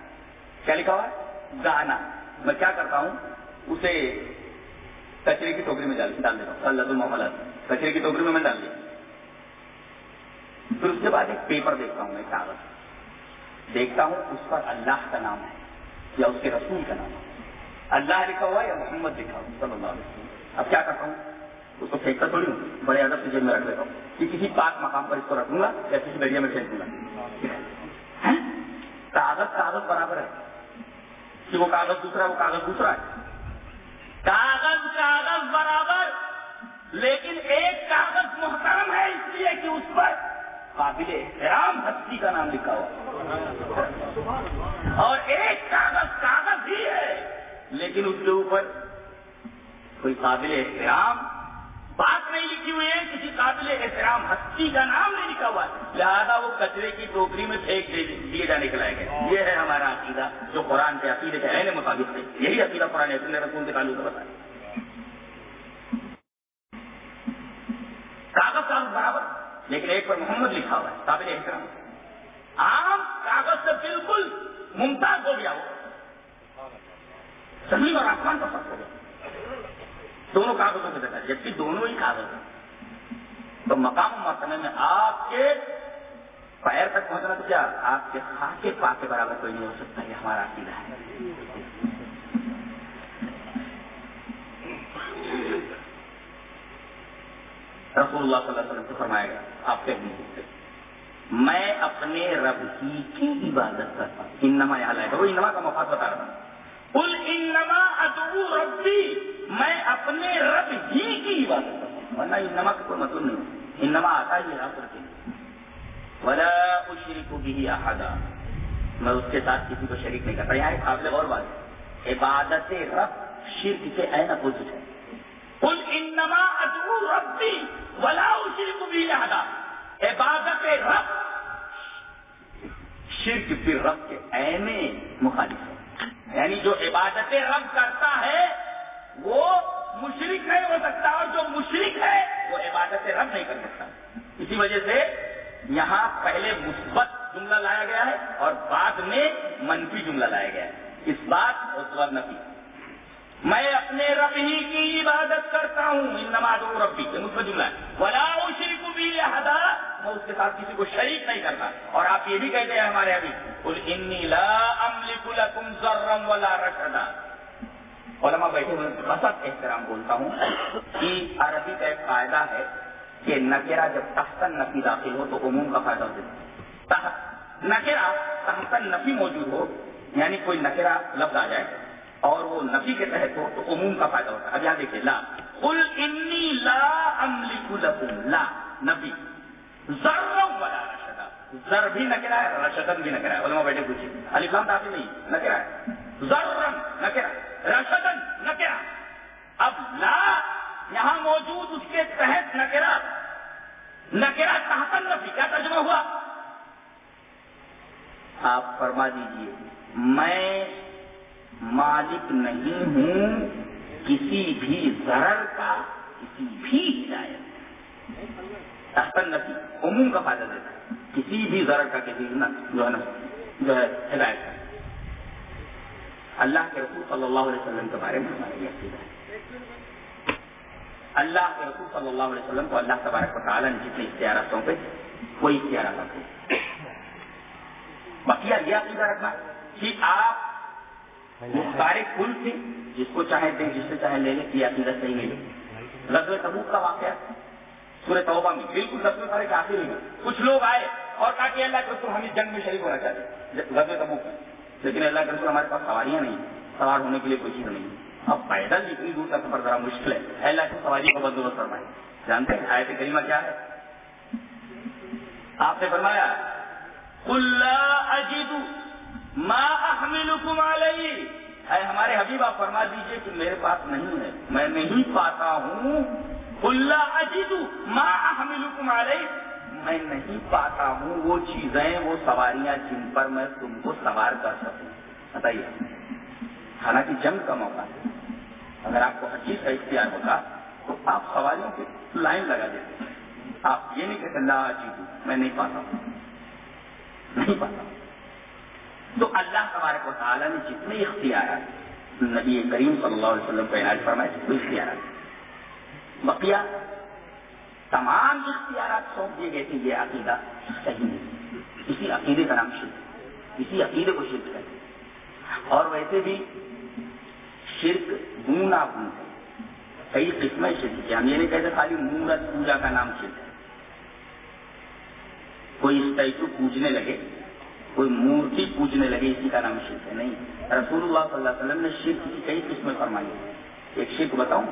کیا لکھا ہوا ہے؟ گانا۔ میں کیا کرتا ہوں؟ اسے کچرے کی ٹوکری میں ڈال دیتا ہوں۔ اللہ المحلات کچرے کی ٹوکری میں میں ڈال دیا پھر اس کے بعد ایک پیپر دیکھتا ہوں میں کاغذ۔ دیکھتا ہوں اس پر اللہ کا نام ہے یا اس کے رسول کا نام ہے۔ اللہ لکھا ہوا یا محمد لکھا ہوا صلی اللہ علیہ وسلم۔ اب کیا کرتا ہوں؟ اس کو پھینکتا تھوڑی ہوں، بڑے ادب سے جیب میں رکھ دیتا ہوں۔ کہ کسی پاک مقام پر اس کو رکھوں گا یا کسی دریا میں پھینک دوں گا۔ ہاں؟ کاغذ کاغذ برابر ہے۔ کہ وہ کاغذ دوسرا ہے وہ کاغذ دوسرا ہے۔ کاغذ کاغذ برابر، لیکن ایک کاغذ محترم ہے اس لیے کہ اس پر قابل احترام ہستی کا نام لکھا ہوا۔ اور ایک کاغذ کاغذ ہی ہے، لیکن اس کے اوپر کوئی قابل احترام بات نہیں لکھی ہوئی ہے، کسی قابل احترام ہستی کا نام نہیں لکھا ہوا۔ لہٰذا وہ کچرے کی ٹوکری میں پھینک دیے جانے کے لائق ہے۔ یہ ہے ہمارا عقیدہ، جو قرآن کے عقیدے کے رہنے مطابق ہے۔ یہی عقیدہ قرآن حسن رسول کے تعلق سے بتایا۔ کاغذ کاغذ برابر۔ لیکن ایک پر محمد لکھا ہوا ہے قابل احترام۔ عام کاغذ سے بالکل ممتاز ہو گیا وہ۔ زمین اور آسمان کا فرق ہو گیا۔ دونوں کاغذوں کے درجہ جبکہ دونوں ہی کاغذ ہیں۔ تو مقام مرتبہ میں آپ کے پیر تک پہنچنا تو کیا؟ آپ کے خاص کے پاک کے برابر کوئی نہیں ہو سکتا، یہ ہمارا عقیدہ ہے۔ رسول اللہ صلی اللہ علیہ وسلم سے فرمایا گیا، آپ کے میں اپنے رب ہی کی عبادت کرتا ہوں؟ انما یہاں لائے گا وہ انما کا مفاد بتا رہا ہوں قل انما ادعو ربی، میں اپنے رب ہی کی عبادت کرتا ہوں۔ ورنہ انما کا کوئی مطلب نہیں انما آتا ہی رب کرتے ولا اشرک به احدا۔ میں اس کے ساتھ کسی کو شریک نہیں کرتا۔ یہاں ایک قابل اور بات ہے۔ عبادت رب شرک سے کے عین اپوزٹ ہے۔ قل انما ربی ولا اشرک به احدا۔ عبادت رب، شرک پھر رب کے عین مخالف ہے۔ یعنی جو عبادت رب کرتا ہے، وہ مشرک نہیں ہو سکتا، اور جو مشرک ہے، وہ عبادت رب نہیں کر سکتا۔ اسی وجہ سے یہاں پہلے مثبت جملہ لایا گیا ہے اور بعد میں منفی جملہ لایا گیا ہے۔ اس بات اور اس نفی۔ میں اپنے رب ہی کی عبادت کرتا ہوں ان نماز ربی، یہ مثبت جملہ ہے۔ ولا شریف بھی لہدا میں اس کے ساتھ کسی کو شریک نہیں کرتا۔ اور آپ یہ بھی کہتے ہیں ہمارے ابھی، قل انی لا املک لکم ذرا ولا رشدا۔ علماء بیٹھے ہوئے بس احترام بولتا ہوں کہ عربی کا ایک قاعدہ ہے کہ نکرا جب تحسن نفی داخل ہو تو عموم کا فائدہ ہوتا ہے۔ نکرا تحسن نفی موجود ہو یعنی کوئی نکرا لفظ آ جائے۔ اور وہ نفی کے تحت ہو تو عموم کا فائدہ ہوتا ہے۔ اب یہاں دیکھیے، لا۔ قل انی لا املک لکم لا، نفی۔ ذرم ولا رشدا ذر بھی نکرا ہے رشدن بھی نکرا ہے علماء بیٹھے پوچھیے علی فلام داخل نہیں نکرا ہے ذرم نکرا رشدن نکرا اب لا یہاں موجود اس کے تحت نکرا نکرا تحسن نفی۔ کیا ترجمہ ہوا؟ آپ فرما دیجیے، میں مالک نہیں ہوں، کسی بھی ضرر کا، کسی بھی ہدایت تحسن نفی عموم کا فائدہ دیتا ہے۔ کسی بھی ضرر کا، کسی جو ہے نا، جو ہے ہدایت کا۔ اللہ کے رسول صلی اللہ علیہ وسلم کے بارے میں ہمارا یہ عقیدہ ہے۔ اللہ کے رسول صلی اللہ علیہ وسلم کو اللہ تبارک و تعالیٰ نے جتنے اختیارات سونپے کوئی اختیارات رکھے۔ بقیہ یہ عقیدہ رکھنا۔ کہ آپ سارے کل تھے جس کو چاہے دیں، جس سے چاہے لے لیں، یہ عقیدہ صحیح نہیں لفظ تبوک کا واقعہ سورہ توبہ میں بالکل لفظ سارے کے آخر میں کچھ لوگ آئے اور کہا کہ اللہ کے رسول ہم اس جنگ میں شریک ہونا چاہتے لفظ تبوک لیکن اللہ کے رسول ہمارے پاس سواریاں نہیں سوار ہونے کے لیے کوئی چیز نہیں اب پیدل اتنی دور کا سفر ذرا مشکل ہے۔ اللہ کی سواری کا بندوبست فرمائے۔ جانتے ہیں آیت کریمہ کیا ہے؟ آپ نے فرمایا اے ہمارے حبیب، آپ فرما دیجیے کہ میرے پاس نہیں ہے۔ میں نہیں پاتا ہوں۔ اللہ اجیدو ما احملکم علیہ۔ میں نہیں پاتا ہوں وہ چیزیں، وہ سواریاں جن پر میں تم کو سوار کر سکوں۔ بتائیے، حالانکہ جنگ کا موقع ہے۔ اگر آپ کو ہر چیز کا اختیار ہوتا، تو آپ سواریوں کی لائن لگا دیتے۔ آپ یہ نہیں کہتے اللہ جیتو میں نہیں پاتا ہوں۔ نہیں پاتا تو اللہ تبارک و تعالیٰ نے جتنے اختیارات نبی کریم صلی اللہ علیہ وسلم کو عنایت فرمائے وہ اختیارات بقیہ تمام اختیارات سونپ دیے گئے تھے، یہ عقیدہ صحیح نہیں۔ اسی عقیدے کا نام شرک اسی عقیدے کو شرک کرتے اور ویسے بھی شرک گونا گن ہے۔ کئی قسمیں شرک کی ہم یہ نہیں کہتے خالی مورت پوجا کا نام شرک ہے۔ کوئی اسٹیچو پوجنے لگے کوئی مورتی پوجنے لگے اسی کا نام شرک ہے؟ نہیں۔ رسول اللہ صلی اللہ علیہ وسلم نے شرک کی کئی قسمیں فرمائی ایک شرک بتاؤں؟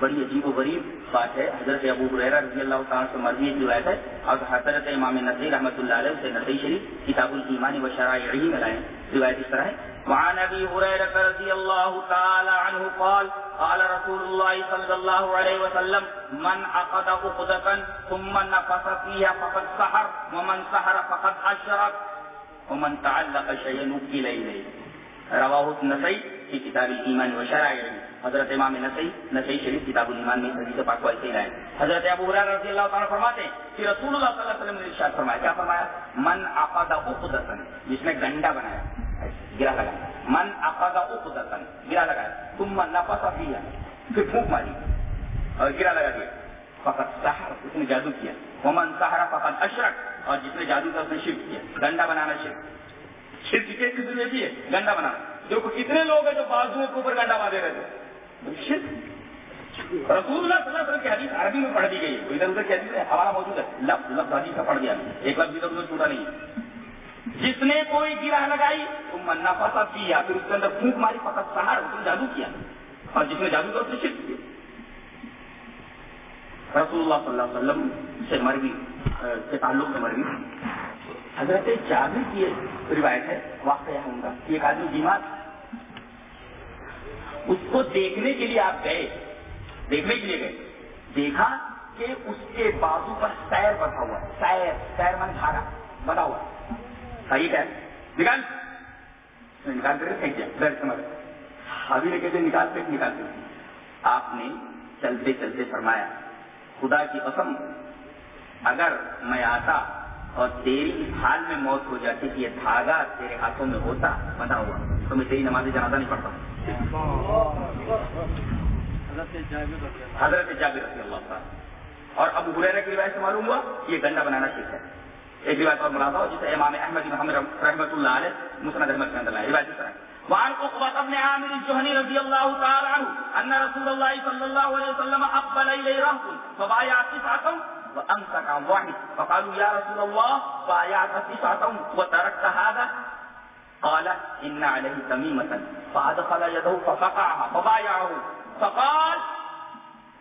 بڑی عجیب و غریب بات ہے۔ حضرت ابو بریرا رضی اللہ تعالیٰ سے مرضی کی روایت ہے۔ اور حضرت امام نظیر رحمۃ اللہ علیہ سے نظری شریف کتاب الایمان و شرائع میں لائے روایت اس طرح ہے۔ وعن ابي هريره رضي الله تعالى عنه قال قال رسول الله صلى الله عليه وسلم، من عقد عقدة ثم نفث فيها فقد سحر، ومن سحر فقد اشرك ومن تعلق شيئا وكل اليه رواه النسائي في كتاب الايمان وشرائعه. حضرت امام نسائی نسائی شریف کتاب الایمان میں حدیث پاک کو ایسے لائے حضرت ابو ہریرہ رضی اللہ تعالیٰ فرماتے ہیں کہ رسول اللہ صلی اللہ علیہ وسلم نے ارشاد فرمایا، کیا فرمایا؟ من عقد عقدۃ جس نے گنڈا بنایا۔ گرا لگایا من عقد عقدۃ گرا لگایا ثم نفث فيها پھر پھونک ماری اور گرا لگا دیا فقط سحر اس نے جادو کیا ومن سحر فقط اشرک اور جس نے جادو کا اس نے شرک کیا گنڈا بنانا شرک شرک کے کس نے بھی ہے گنڈا بنانا دیکھو کتنے لوگ ہیں جو بازو کے اوپر گنڈا باندھے رہتے ہیں شرک رسول اللہ صلی اللہ علیہ وسلم کی حدیث عربی میں پڑھ دی گئی ہے ادھر ادھر کی حدیث ہے حوالہ موجود ہے لفظ لفظ حدیث کا پڑھ دیا ایک لفظ ادھر ادھر چھوٹا نہیں ہے جس نے کوئی گرہ لگائی تو منا پسا کیا، پھر اس کے اندر پھونک ماری، فقط سہار اس نے جادو کیا۔ اور جس نے جادو کیا، اس نے شرک کیا۔ رسول اللہ صلی اللہ علیہ وسلم سے مروی کے تعلق سے مروی۔ حضرت جابر کی روایت ہے، واقعہ ہے ان کا۔ کہ ایک آدمی بیمار اس کو دیکھنے کے لیے آپ گئے۔ دیکھنے کے لیے گئے۔ دیکھا کہ اس کے بازو پر سیر بٹھا ہوا ہے۔ سیر سیر من دھاگا، بنا ہوا ہے۔ صحیح ہے۔ نکال۔ نکال کر پھینک دیا ڈر سمجھ ابھی نے کہتے نکال پھینک نکال پھینک آپ نے چلتے چلتے فرمایا خدا کی قسم اگر میں آتا اور تیری اس حال میں موت ہو جاتی کہ یہ دھاگا تیرے ہاتھوں میں ہوتا بنا ہوا تو میں تیری نماز جنازہ نہیں پڑھتا۔ حضرت جابر رضی اللہ تعالیٰ اور ابو حریرہ کی روایت سے معلوم ہوا یہ گنڈا بنانا ٹھیک ہے۔ ایک روایت اور ملاتا ہو جسے امام احمد محمد رحمۃ اللہ علیہ مسند احمد کے اندر لائے روایت اس طرح۔ وعن عقبة بن عامر الجهني رضي الله تعالى عنه أن رسول الله صلى الله عليه وسلم أقبل إليه رهط فبايع تسعة وأمسك عن واحد فقالوا يا رسول الله بايعت تسعة وتركت هذا؟ قال إن عليه تميمة فأدخل يده ففقعها فبايعه فقال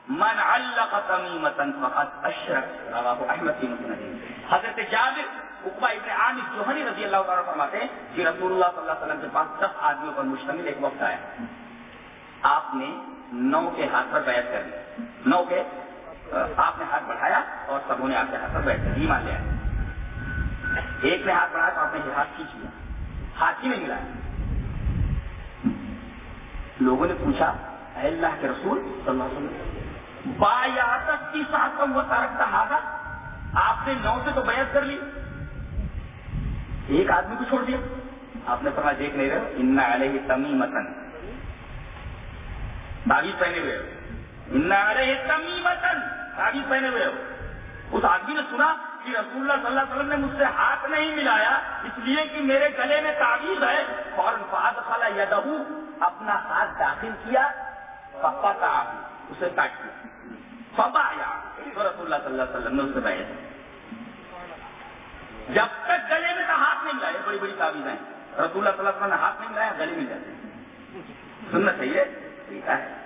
من علق تميمة فقد أشرك رواه أحمد في مسنده حضرت جابر اقبا ابن عامر جوہنی رضی اللہ تعالیٰ فرماتے ہیں کہ رسول اللہ صلی اللہ علیہ وسلم کے پاس دس آدمیوں پر مشتمل ایک وقت آیا۔ آپ نے نو کے ہاتھ پر بیعت کر لی نو کے آپ نے ہاتھ بڑھایا اور سبوں نے آپ کے ہاتھ پر بیٹھ کر مان لیا ایک نے ہاتھ بڑھایا تو آپ نے یہ ہاتھ کھینچ لیا۔ ہاتھ ہی نہیں ملا لوگوں نے پوچھا، اے اللہ کے رسول صلی اللہ علیہ وسلم، بایاتت کی ساتھ وہ تارک کا ہاں آپ نے نو سے تو بیعت کر لی۔ ایک آدمی کو چھوڑ دیا۔ آپ نے فرمایا، دیکھ نہیں رہے ان علیہ تمی متن تعویذ پہنے ہوئے ان علیہ تمی متن تعویذ پہنے ہوئے اس آدمی نے سنا کہ رسول اللہ صلی اللہ علیہ وسلم نے مجھ سے ہاتھ نہیں ملایا، اس لیے کہ میرے گلے میں تعویذ ہے۔ فوراً فاد خلا یدہ اپنا ہاتھ داخل کیا پپا کا اسے کاٹ دیا۔ پپا آیا تو رسول اللہ صلی اللہ علیہ وسلم نے اسے بیٹھ جب تک گلے میں کا ہاتھ نہیں ملا بڑی بڑی تعویذ ہیں. رسول اللہ صلی اللہ علیہ وسلم نے ہاتھ نہیں ملایا گلے میں جاتے سننا چاہیے طریقہ ہے.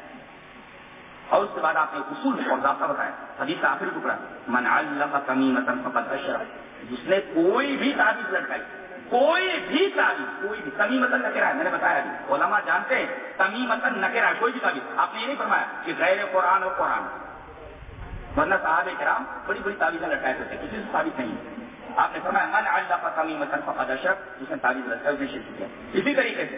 اور اس کے بعد آپ نے اصول اور ضابطہ بتایا. حدیث کا آخری ٹکڑا. من اللہ تمیمتن فقط اشرف جس نے کوئی بھی تعویذ لٹکائی، کوئی بھی تعویذ، کوئی بھی تمیمتن نکرا ہے، میں نے بتایا علماء جانتے ہیں تمیمتن نکرا ہے، کوئی بھی تعویذ. آپ نے یہ نہیں فرمایا کہ غیر قرآن اور قرآن. مطلب ورنہ صاحب کرام بڑی بڑی تعویذیں لٹکائے کرتے کسی سے ثابت نہیں آپ نے فرمایا، من اللہ تمیمتن فقط اشرف جس نے تعویذ لٹکائی اس شرک کیا۔ اسی طریقے سے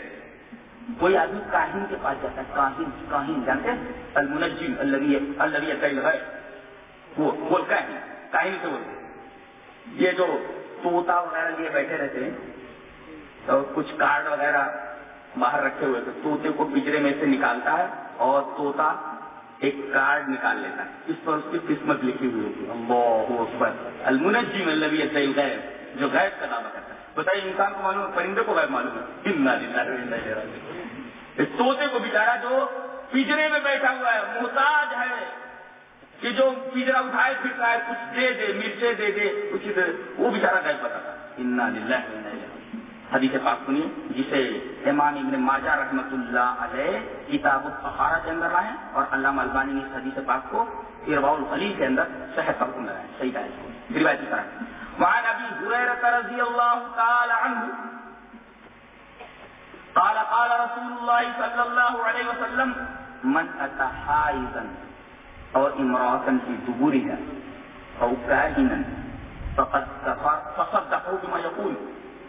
کوئی آدمی کاہن کے پاس جاتا ہے، کاہن کاہن، جانتے ہیں؟ المنجم اللہ وہ وہ کاہن کاہن سے بولتے یہ جو طوطا وغیرہ لیے بیٹھے رہتے ہیں، تو کچھ کارڈ وغیرہ باہر رکھے ہوئے تو طوطے کو پجرے میں سے نکالتا ہے اور طوطا ایک کارڈ نکال لیتا ہے۔ اس پر اس کی قسمت لکھی ہوئی ہوتی ہے۔ اللہ اکبر۔ المنجم اللہ جو غیر کا دعویٰ کرتا ہے۔ بتائیے، انسان کو معلوم ہے؟ پرندے کو غیر معلوم ہے؟ اس طوطے کو بےچارا جو پجرے میں بیٹھا ہوا ہے، محتاج ہے کہ جو پجرا اٹھائے پھرتا ہے کچھ دے دے، مرچے دے دے، کچھ وہ بےچارا غیر بتاتا انا للہ حدیث پاک سنیے جسے امام ابن ماجہ رحمت اللہ علیہ کتاب الفخارہ کے اندر لائے اور علامہ البانی نے اس حدیث پاک کو ارباء الخلیل کے اندر صحت پر لائے صحیح ہے اس کو روایتی طرح۔ وعن ابي هريره رضي الله تعالى عنه قال قال رسول الله صلى الله عليه وسلم، من اتى حائزا او امراه في دبرها او كاهنا فقد كفر بما يقول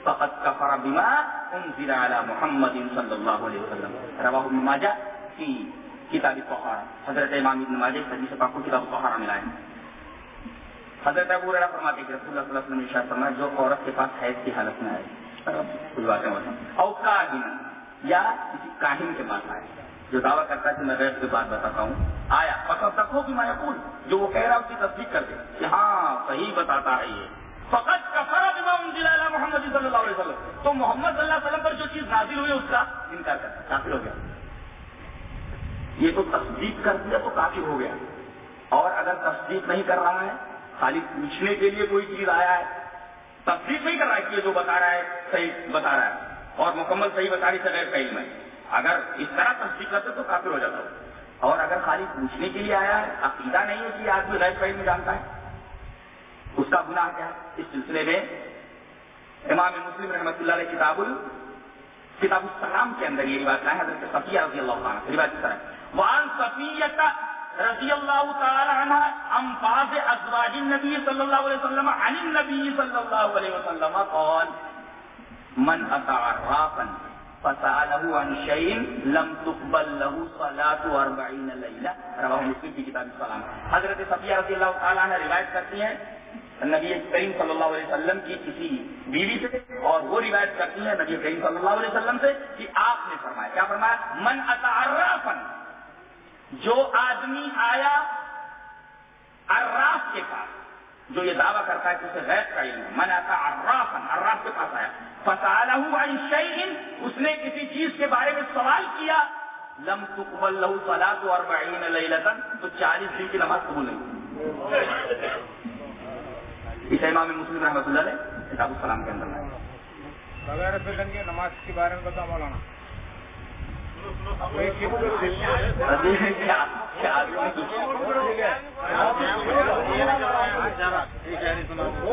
فقد كفر بما انزل على محمد صلى الله عليه وسلم. رواه ابن ماجه في کتاب الطهارة. حضرت امام ابن ماجہ ماجه حدیث پاک کو کتاب الطهارة ملائے ہیں حضرت ابو ریرا فرماتے کہ رسول اللہ صلی اللہ علیہ وسلم نے ارشاد فرمایا، جو عورت کے پاس حیض کی حالت میں آئے کچھ باتیں ہوتا او کاہن، یا کسی کاہن کے پاس آئے۔ جو دعویٰ کرتا ہے کہ میں غیب کی بات بتاتا ہوں۔ آیا پسند تک ہو کہ میں جو وہ کہہ رہا اس کی تصدیق کر دے۔ کہ ہاں صحیح بتاتا ہے یہ۔ فقط کا فرق میں محمد صلی اللہ علیہ وسلم. تو محمد صلی اللہ علیہ وسلم پر جو چیز نازل ہوئی اس کا انکار کرتا کافر ہو گیا۔ یہ تو تصدیق کر دیا تو کافر ہو گیا۔ اور اگر تصدیق نہیں کر رہا ہے، خالی پوچھنے کے لیے کوئی چیز آیا ہے، تصدیق نہیں کر رہا ہے کہ جو بتا رہا ہے، صحیح بتا رہا ہے۔ اور مکمل صحیح بتا رہی سے غیر صحیح میں۔ اگر اس طرح تصدیق کرتے تو کافر ہو جاتا ہو۔ اور اگر خالی پوچھنے کے لیے آیا ہے، عقیدہ نہیں ہے کہ آدمی غیر صحیح میں جانتا ہے۔ اس کا گناہ کیا؟ اس سلسلے میں امام مسلم رحمۃ اللہ علیہ کتاب کتاب السلام کے اندر یہ روایت ہے، حضرت صفیہ رضی اللہ عنہ روایت کی طرح وعن صفیہ رضی اللہ تعالی عنہ ام بعض ازواج النبی صلی اللہ علیہ وسلم عن النبی صلی اللہ علیہ وسلم قال، من اتى عرافا فسأله عن شيء لم تقبل له صلاة 40 ليلة. رواه مسلم کی کتاب السلام۔ حضرت صفیہ رضی اللہ تعالی عنہ روایت کرتی ہیں نبی کریم صلی اللہ علیہ وسلم کی کسی بیوی سے اور وہ روایت کرتی ہے نبی کریم صلی اللہ علیہ وسلم سے کہ آپ نے فرمایا۔ کیا فرمایا؟ من اتعرافن جو آدمی آیا عراف کے پاس، جو یہ دعویٰ کرتا ہے کہ اسے غیر کا علم ہے۔ من اتا عرافن عراف کے پاس آیا۔ فسالہ عن شیء اس نے کسی چیز کے بارے میں سوال کیا۔ لم تقبل له صلاة 40 لیلتا، تو چالیس دن کی نماز قبول نہیں اسے امام مسلم رحمۃ اللہ نے کتاب السلام کے اندر بغیر نماز کے بارے میں بتا مولانا۔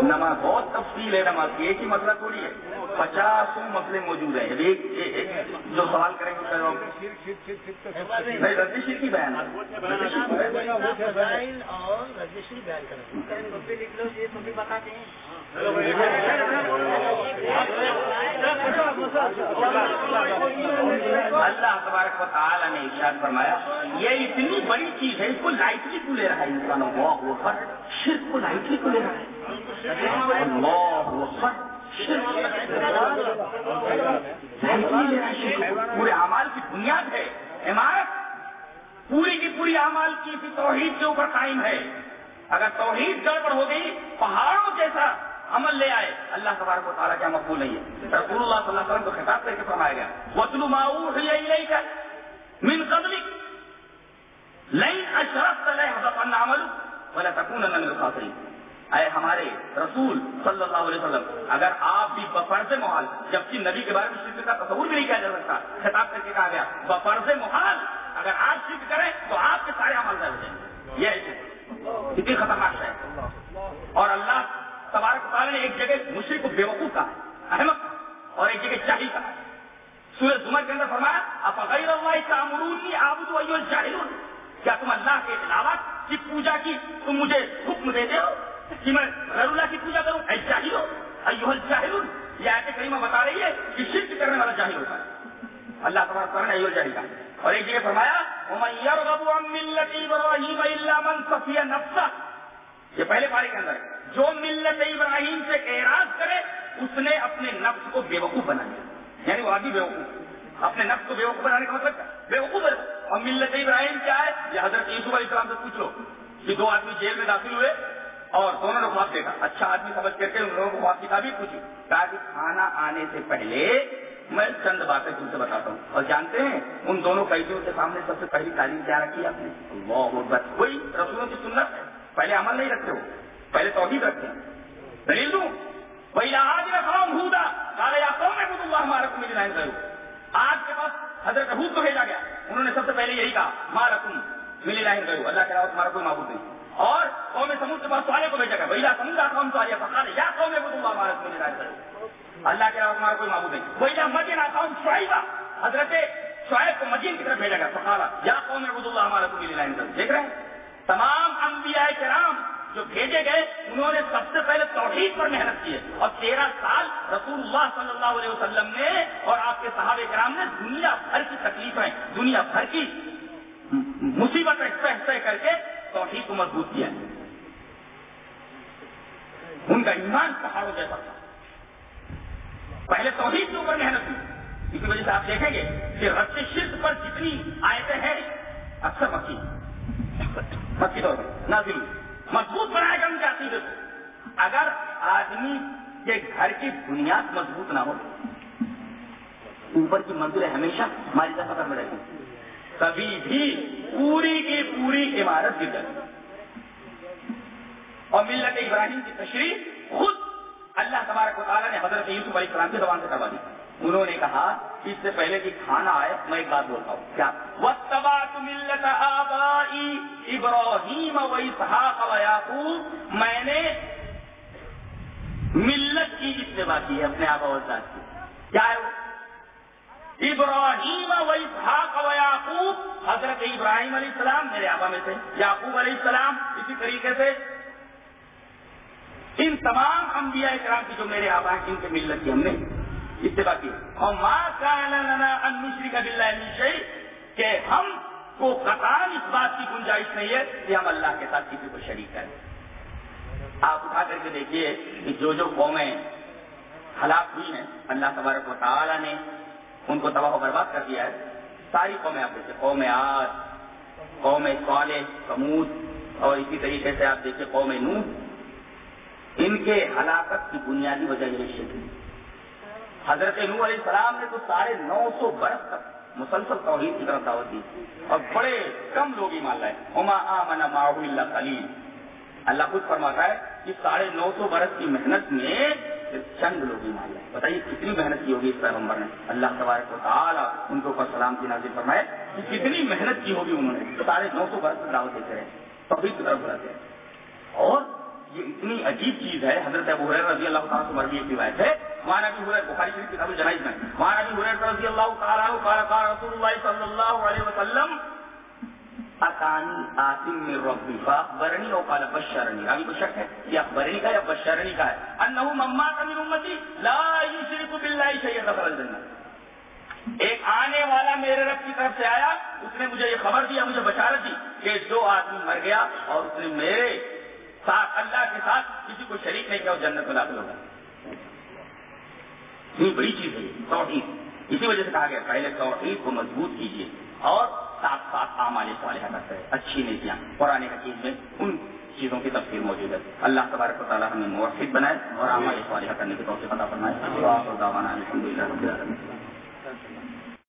نماز بہت تفصیل ہے، نماز کی ایک ہی مسئلہ تھوڑی ہے۔ پچاسوں مسئلے موجود ہیں۔ یعنی ایک جو سوال کریں گے نہیں رجسٹری کی بیان اللہ تبارک و تعالیٰ نے ارشاد فرمایا، یہ اتنی بڑی چیز ہے، اس کو لائٹلی کو لے رہا ہے انسانوں کو پر شرک کو لائٹلی کو لے رہا ہے۔ پورے اعمال کی بنیاد ہے۔ عمارت، پوری کی پوری اعمال کی توحید کے اوپر قائم ہے۔ اگر توحید گڑبڑ ہو گئی، پہاڑوں جیسا عمل لے آئے۔ اللہ تبارک و تعالیٰ کیا مقبول نہیں ہے۔ رسول اللہ صلی اللہ علیہ وسلم کو خطاب کر کے فرمایا گیا وطلو معور من قبلک لئن اشرفت ليحبطن عملك ولا تكونن من الخاسرين. اے ہمارے رسول صلی اللہ علیہ وسلم، اگر آپ بھی بفرض محال، جبکہ نبی کے بارے میں شرک کا تصور بھی نہیں کیا جا سکتا، خطاب کر کے کہا گیا، بفرض محال، اگر آپ شرک کریں تو آپ کے سارے عمل ہو جائیں گے۔ یہ اتنی خطرناک ہے اور اللہ تبارک تعالیٰ نے ایک جگہ مشرق کو بے وقوف کہا احمد، اور ایک جگہ چاہی کہا ہے۔ سورج زمر کے اندر فرمایا آپ غیر اللہ تعمرونی آبد ایو جاہلون کیا تم اللہ کے علاوہ کی پوجا کی تم مجھے حکم دیتے ہو؟ کہ میں غیر اللہ کی پوجا کروں؟ اے جاہل ہو ایو الجاہلون، یہ آیت کریمہ بتا رہی ہے کہ شرک کرنے والا جاہل ہوتا ہے۔ اللہ تبارک تعالیٰ نے ایو جاہل کہا۔ اور ایک جگہ فرمایا، ومن يرغب عن ملة ابراہیم الا من صفی نفسه یہ پہلے پارے کے اندر ہے۔ جو ملت ابراہیم سے اعراض کرے، اس نے اپنے نفس کو بے وقوف بنا دیا یعنی وہ آدمی بے وقوف اپنے نفس کو بیوقوف بنانے کا مطلب بے وقوف ہے اور ملت ابراہیم کیا ہے؟ یہ حضرت یوسف علیہ السلام سے پوچھ لو کہ دو آدمی جیل میں داخل ہوئے اور دونوں نے خواب دیکھا۔ اچھا آدمی سمجھ کر کے ان لوگوں کو خواب کی تعبیر پوچھی۔ کہا کہ کھانا آنے سے پہلے میں چند باتیں تم سے بتاتا ہوں۔ اور جانتے ہیں ان دونوں قیدیوں کے سامنے سب سے پہلی تعلیم کیا رکھی آپ نے؟ اللہ اکبر۔ کوئی رسولوں کی سنت ہے۔ پہلے عمل نہیں رکھتے ہو پہلے توحید رکھتے ہیں دلیل دوں۔ وہی آج قوم ہودا کالے یا قوم میں اللہ ہمارا کو مجھے کرو آج کے پاس حضرت حود کو بھیجا گیا۔ انہوں نے سب سے پہلے یہی کہا مارا تم ملی لائن کرو اللہ کے علاوہ تمہارا کوئی معبود نہیں۔ اور قوم سمود کے پاس سوالے کو بھیجا گیا۔ بھیا سمجھا قوم سوالے فقال یا قوم میں اللہ ہمارا کو مجھے لائن اللہ کے علاوہ تمہارا کوئی معبود نہیں۔ بھیا مدینہ قوم شعیبہ حضرت شعیب کو مدین کی طرف بھیجا گیا۔ فقالا یا قوم عبد اللہ ہمارا کو لائن کرو دیکھ رہے ہیں؟ تمام انبیاء کرام جو بھیجے گئے، انہوں نے سب سے پہلے توحید پر محنت کی ہے۔ اور تیرہ سال رسول اللہ صلی اللہ علیہ وسلم نے اور آپ کے صحابہ کرام نے دنیا بھر کی تکلیفیں، دنیا بھر کی مصیبتیں سہ سہ کر کے توحید کو مضبوط کیا ہے۔ ان کا ایمان پہاڑوں جیسا تھا۔ پہلے توحید کے اوپر محنت کی۔ اسی وجہ سے آپ دیکھیں گے کہ رد شرک پر جتنی آیتیں ہیں، اکثر مکی۔ مکی طور پر نازل مضبوط بنائے گا ان کے عقیدے کو اگر آدمی کے گھر کی بنیاد مضبوط نہ ہو، اوپر کی منزلیں ہمیشہ ہماری طرف میں رہتی کبھی بھی پوری کی پوری عمارت گر جاتی اور ملت ابراہیم کی تشریح خود اللہ تبارک و تعالیٰ نے حضرت یوسف علیہ السلام کی زبان سے کروا دی۔ انہوں نے کہا اس سے پہلے کہ کھانا آئے میں ایک بات بولتا ہوں۔ کیا؟ وَاتَّبَعْتُ مِلَّةَ آبَائِي إِبْرَاهِيمَ وَإِسْحَاقَ وَيَعْقُوبَ۔ میں نے ملت کی اتباع کی ہے اپنے آبا و اجداد کی۔ کیا ہے وہ؟ ابراہیم و اسحاق و یعقوب حضرت ابراہیم علیہ السلام میرے آبا میں سے یعقوب علیہ السلام اسی طریقے سے۔ ان تمام انبیاء اکرام کی جو میرے آبا ہیں، ان کے ملت کی ہم نے اتباع کی۔ اور ماں کا کہ ہم کو قطان اس بات کی گنجائش نہیں ہے کہ ہم اللہ کے ساتھ کسی کو شریک کریں۔ آپ اٹھا کر کے دیکھیے کہ جو جو قومیں ہلاک ہوئی ہیں، اللہ تبارک و تعالیٰ نے ان کو تباہ و برباد کر دیا ہے۔ ساری قومیں آپ دیکھیں قوم آج قوم صالح سمود اور اسی طریقے سے آپ دیکھیں قوم نو ان کے ہلاکت کی بنیادی وجہ یہ تھی حضرت نو علیہ السلام نے تو ساڑھے نو سو برس تک مسلسل توحید کی طرف دعوت دی اور بڑے کم لوگ ہی مان لائے۔ اما آمن معه اللہ خلیل اللہ خود فرماتا ہے کہ ساڑھے نو سو برس کی محنت میں صرف چند لوگ ہی مان لائے۔ بتائیے کتنی محنت کی ہوگی اس پیغمبر نے؟ اللہ تبارک و تعالیٰ ان کے اوپر سلام کی نازل فرمائے کہ کتنی محنت کی ہوگی انہوں نے۔ ساڑھے نو سو برس تک دعوت دیتے رہے۔ توحید کی طرف بلاتے رہے۔ اور یہ اتنی عجیب چیز ہے، حضرت ابو حریر رضی اللہ تعالیٰ سے مربی ایک روایت ہے۔ وہاں ابی حریر بخاری شریف کتاب الجنائز میں۔ وہاں ابی حریر رضی اللہ تعالیٰ قال قال رسول اللہ صلی اللہ علیہ وسلم، اتانی آتم من ربی فاخبرنی او قال، بشرنی. راوی کو شک ہے یہ اخبرنی کا یا بشرنی کا ہے؟ انہو ممات من امتی لا یشرک باللہ شیئا، دخل الجنہ۔ ایک آنے والا میرے رب کی طرف سے آیا، اس نے مجھے یہ خبر دیا مجھے بشارت دی کہ جو آدمی مر گیا اور اس نے میرے ساتھ اللہ کے ساتھ کسی کو شریک نہیں کیا اور جنت میں داخل ہوگا اتنی بڑی چیز ہے، توحید۔ اسی وجہ سے کہا گیا، پہلے توحید کو مضبوط کیجیے اور ساتھ ساتھ عمال صالحہ کرتے ہیں اچھی نیکیاں، قرآن حکیم میں ان چیزوں کی تفصیل موجود ہے۔ اللہ تبارک و تعالیٰ ہمیں موفق بنائے اور عمال صالحہ کرنے کی توفیق عطا فرمائے۔ الحمد للہ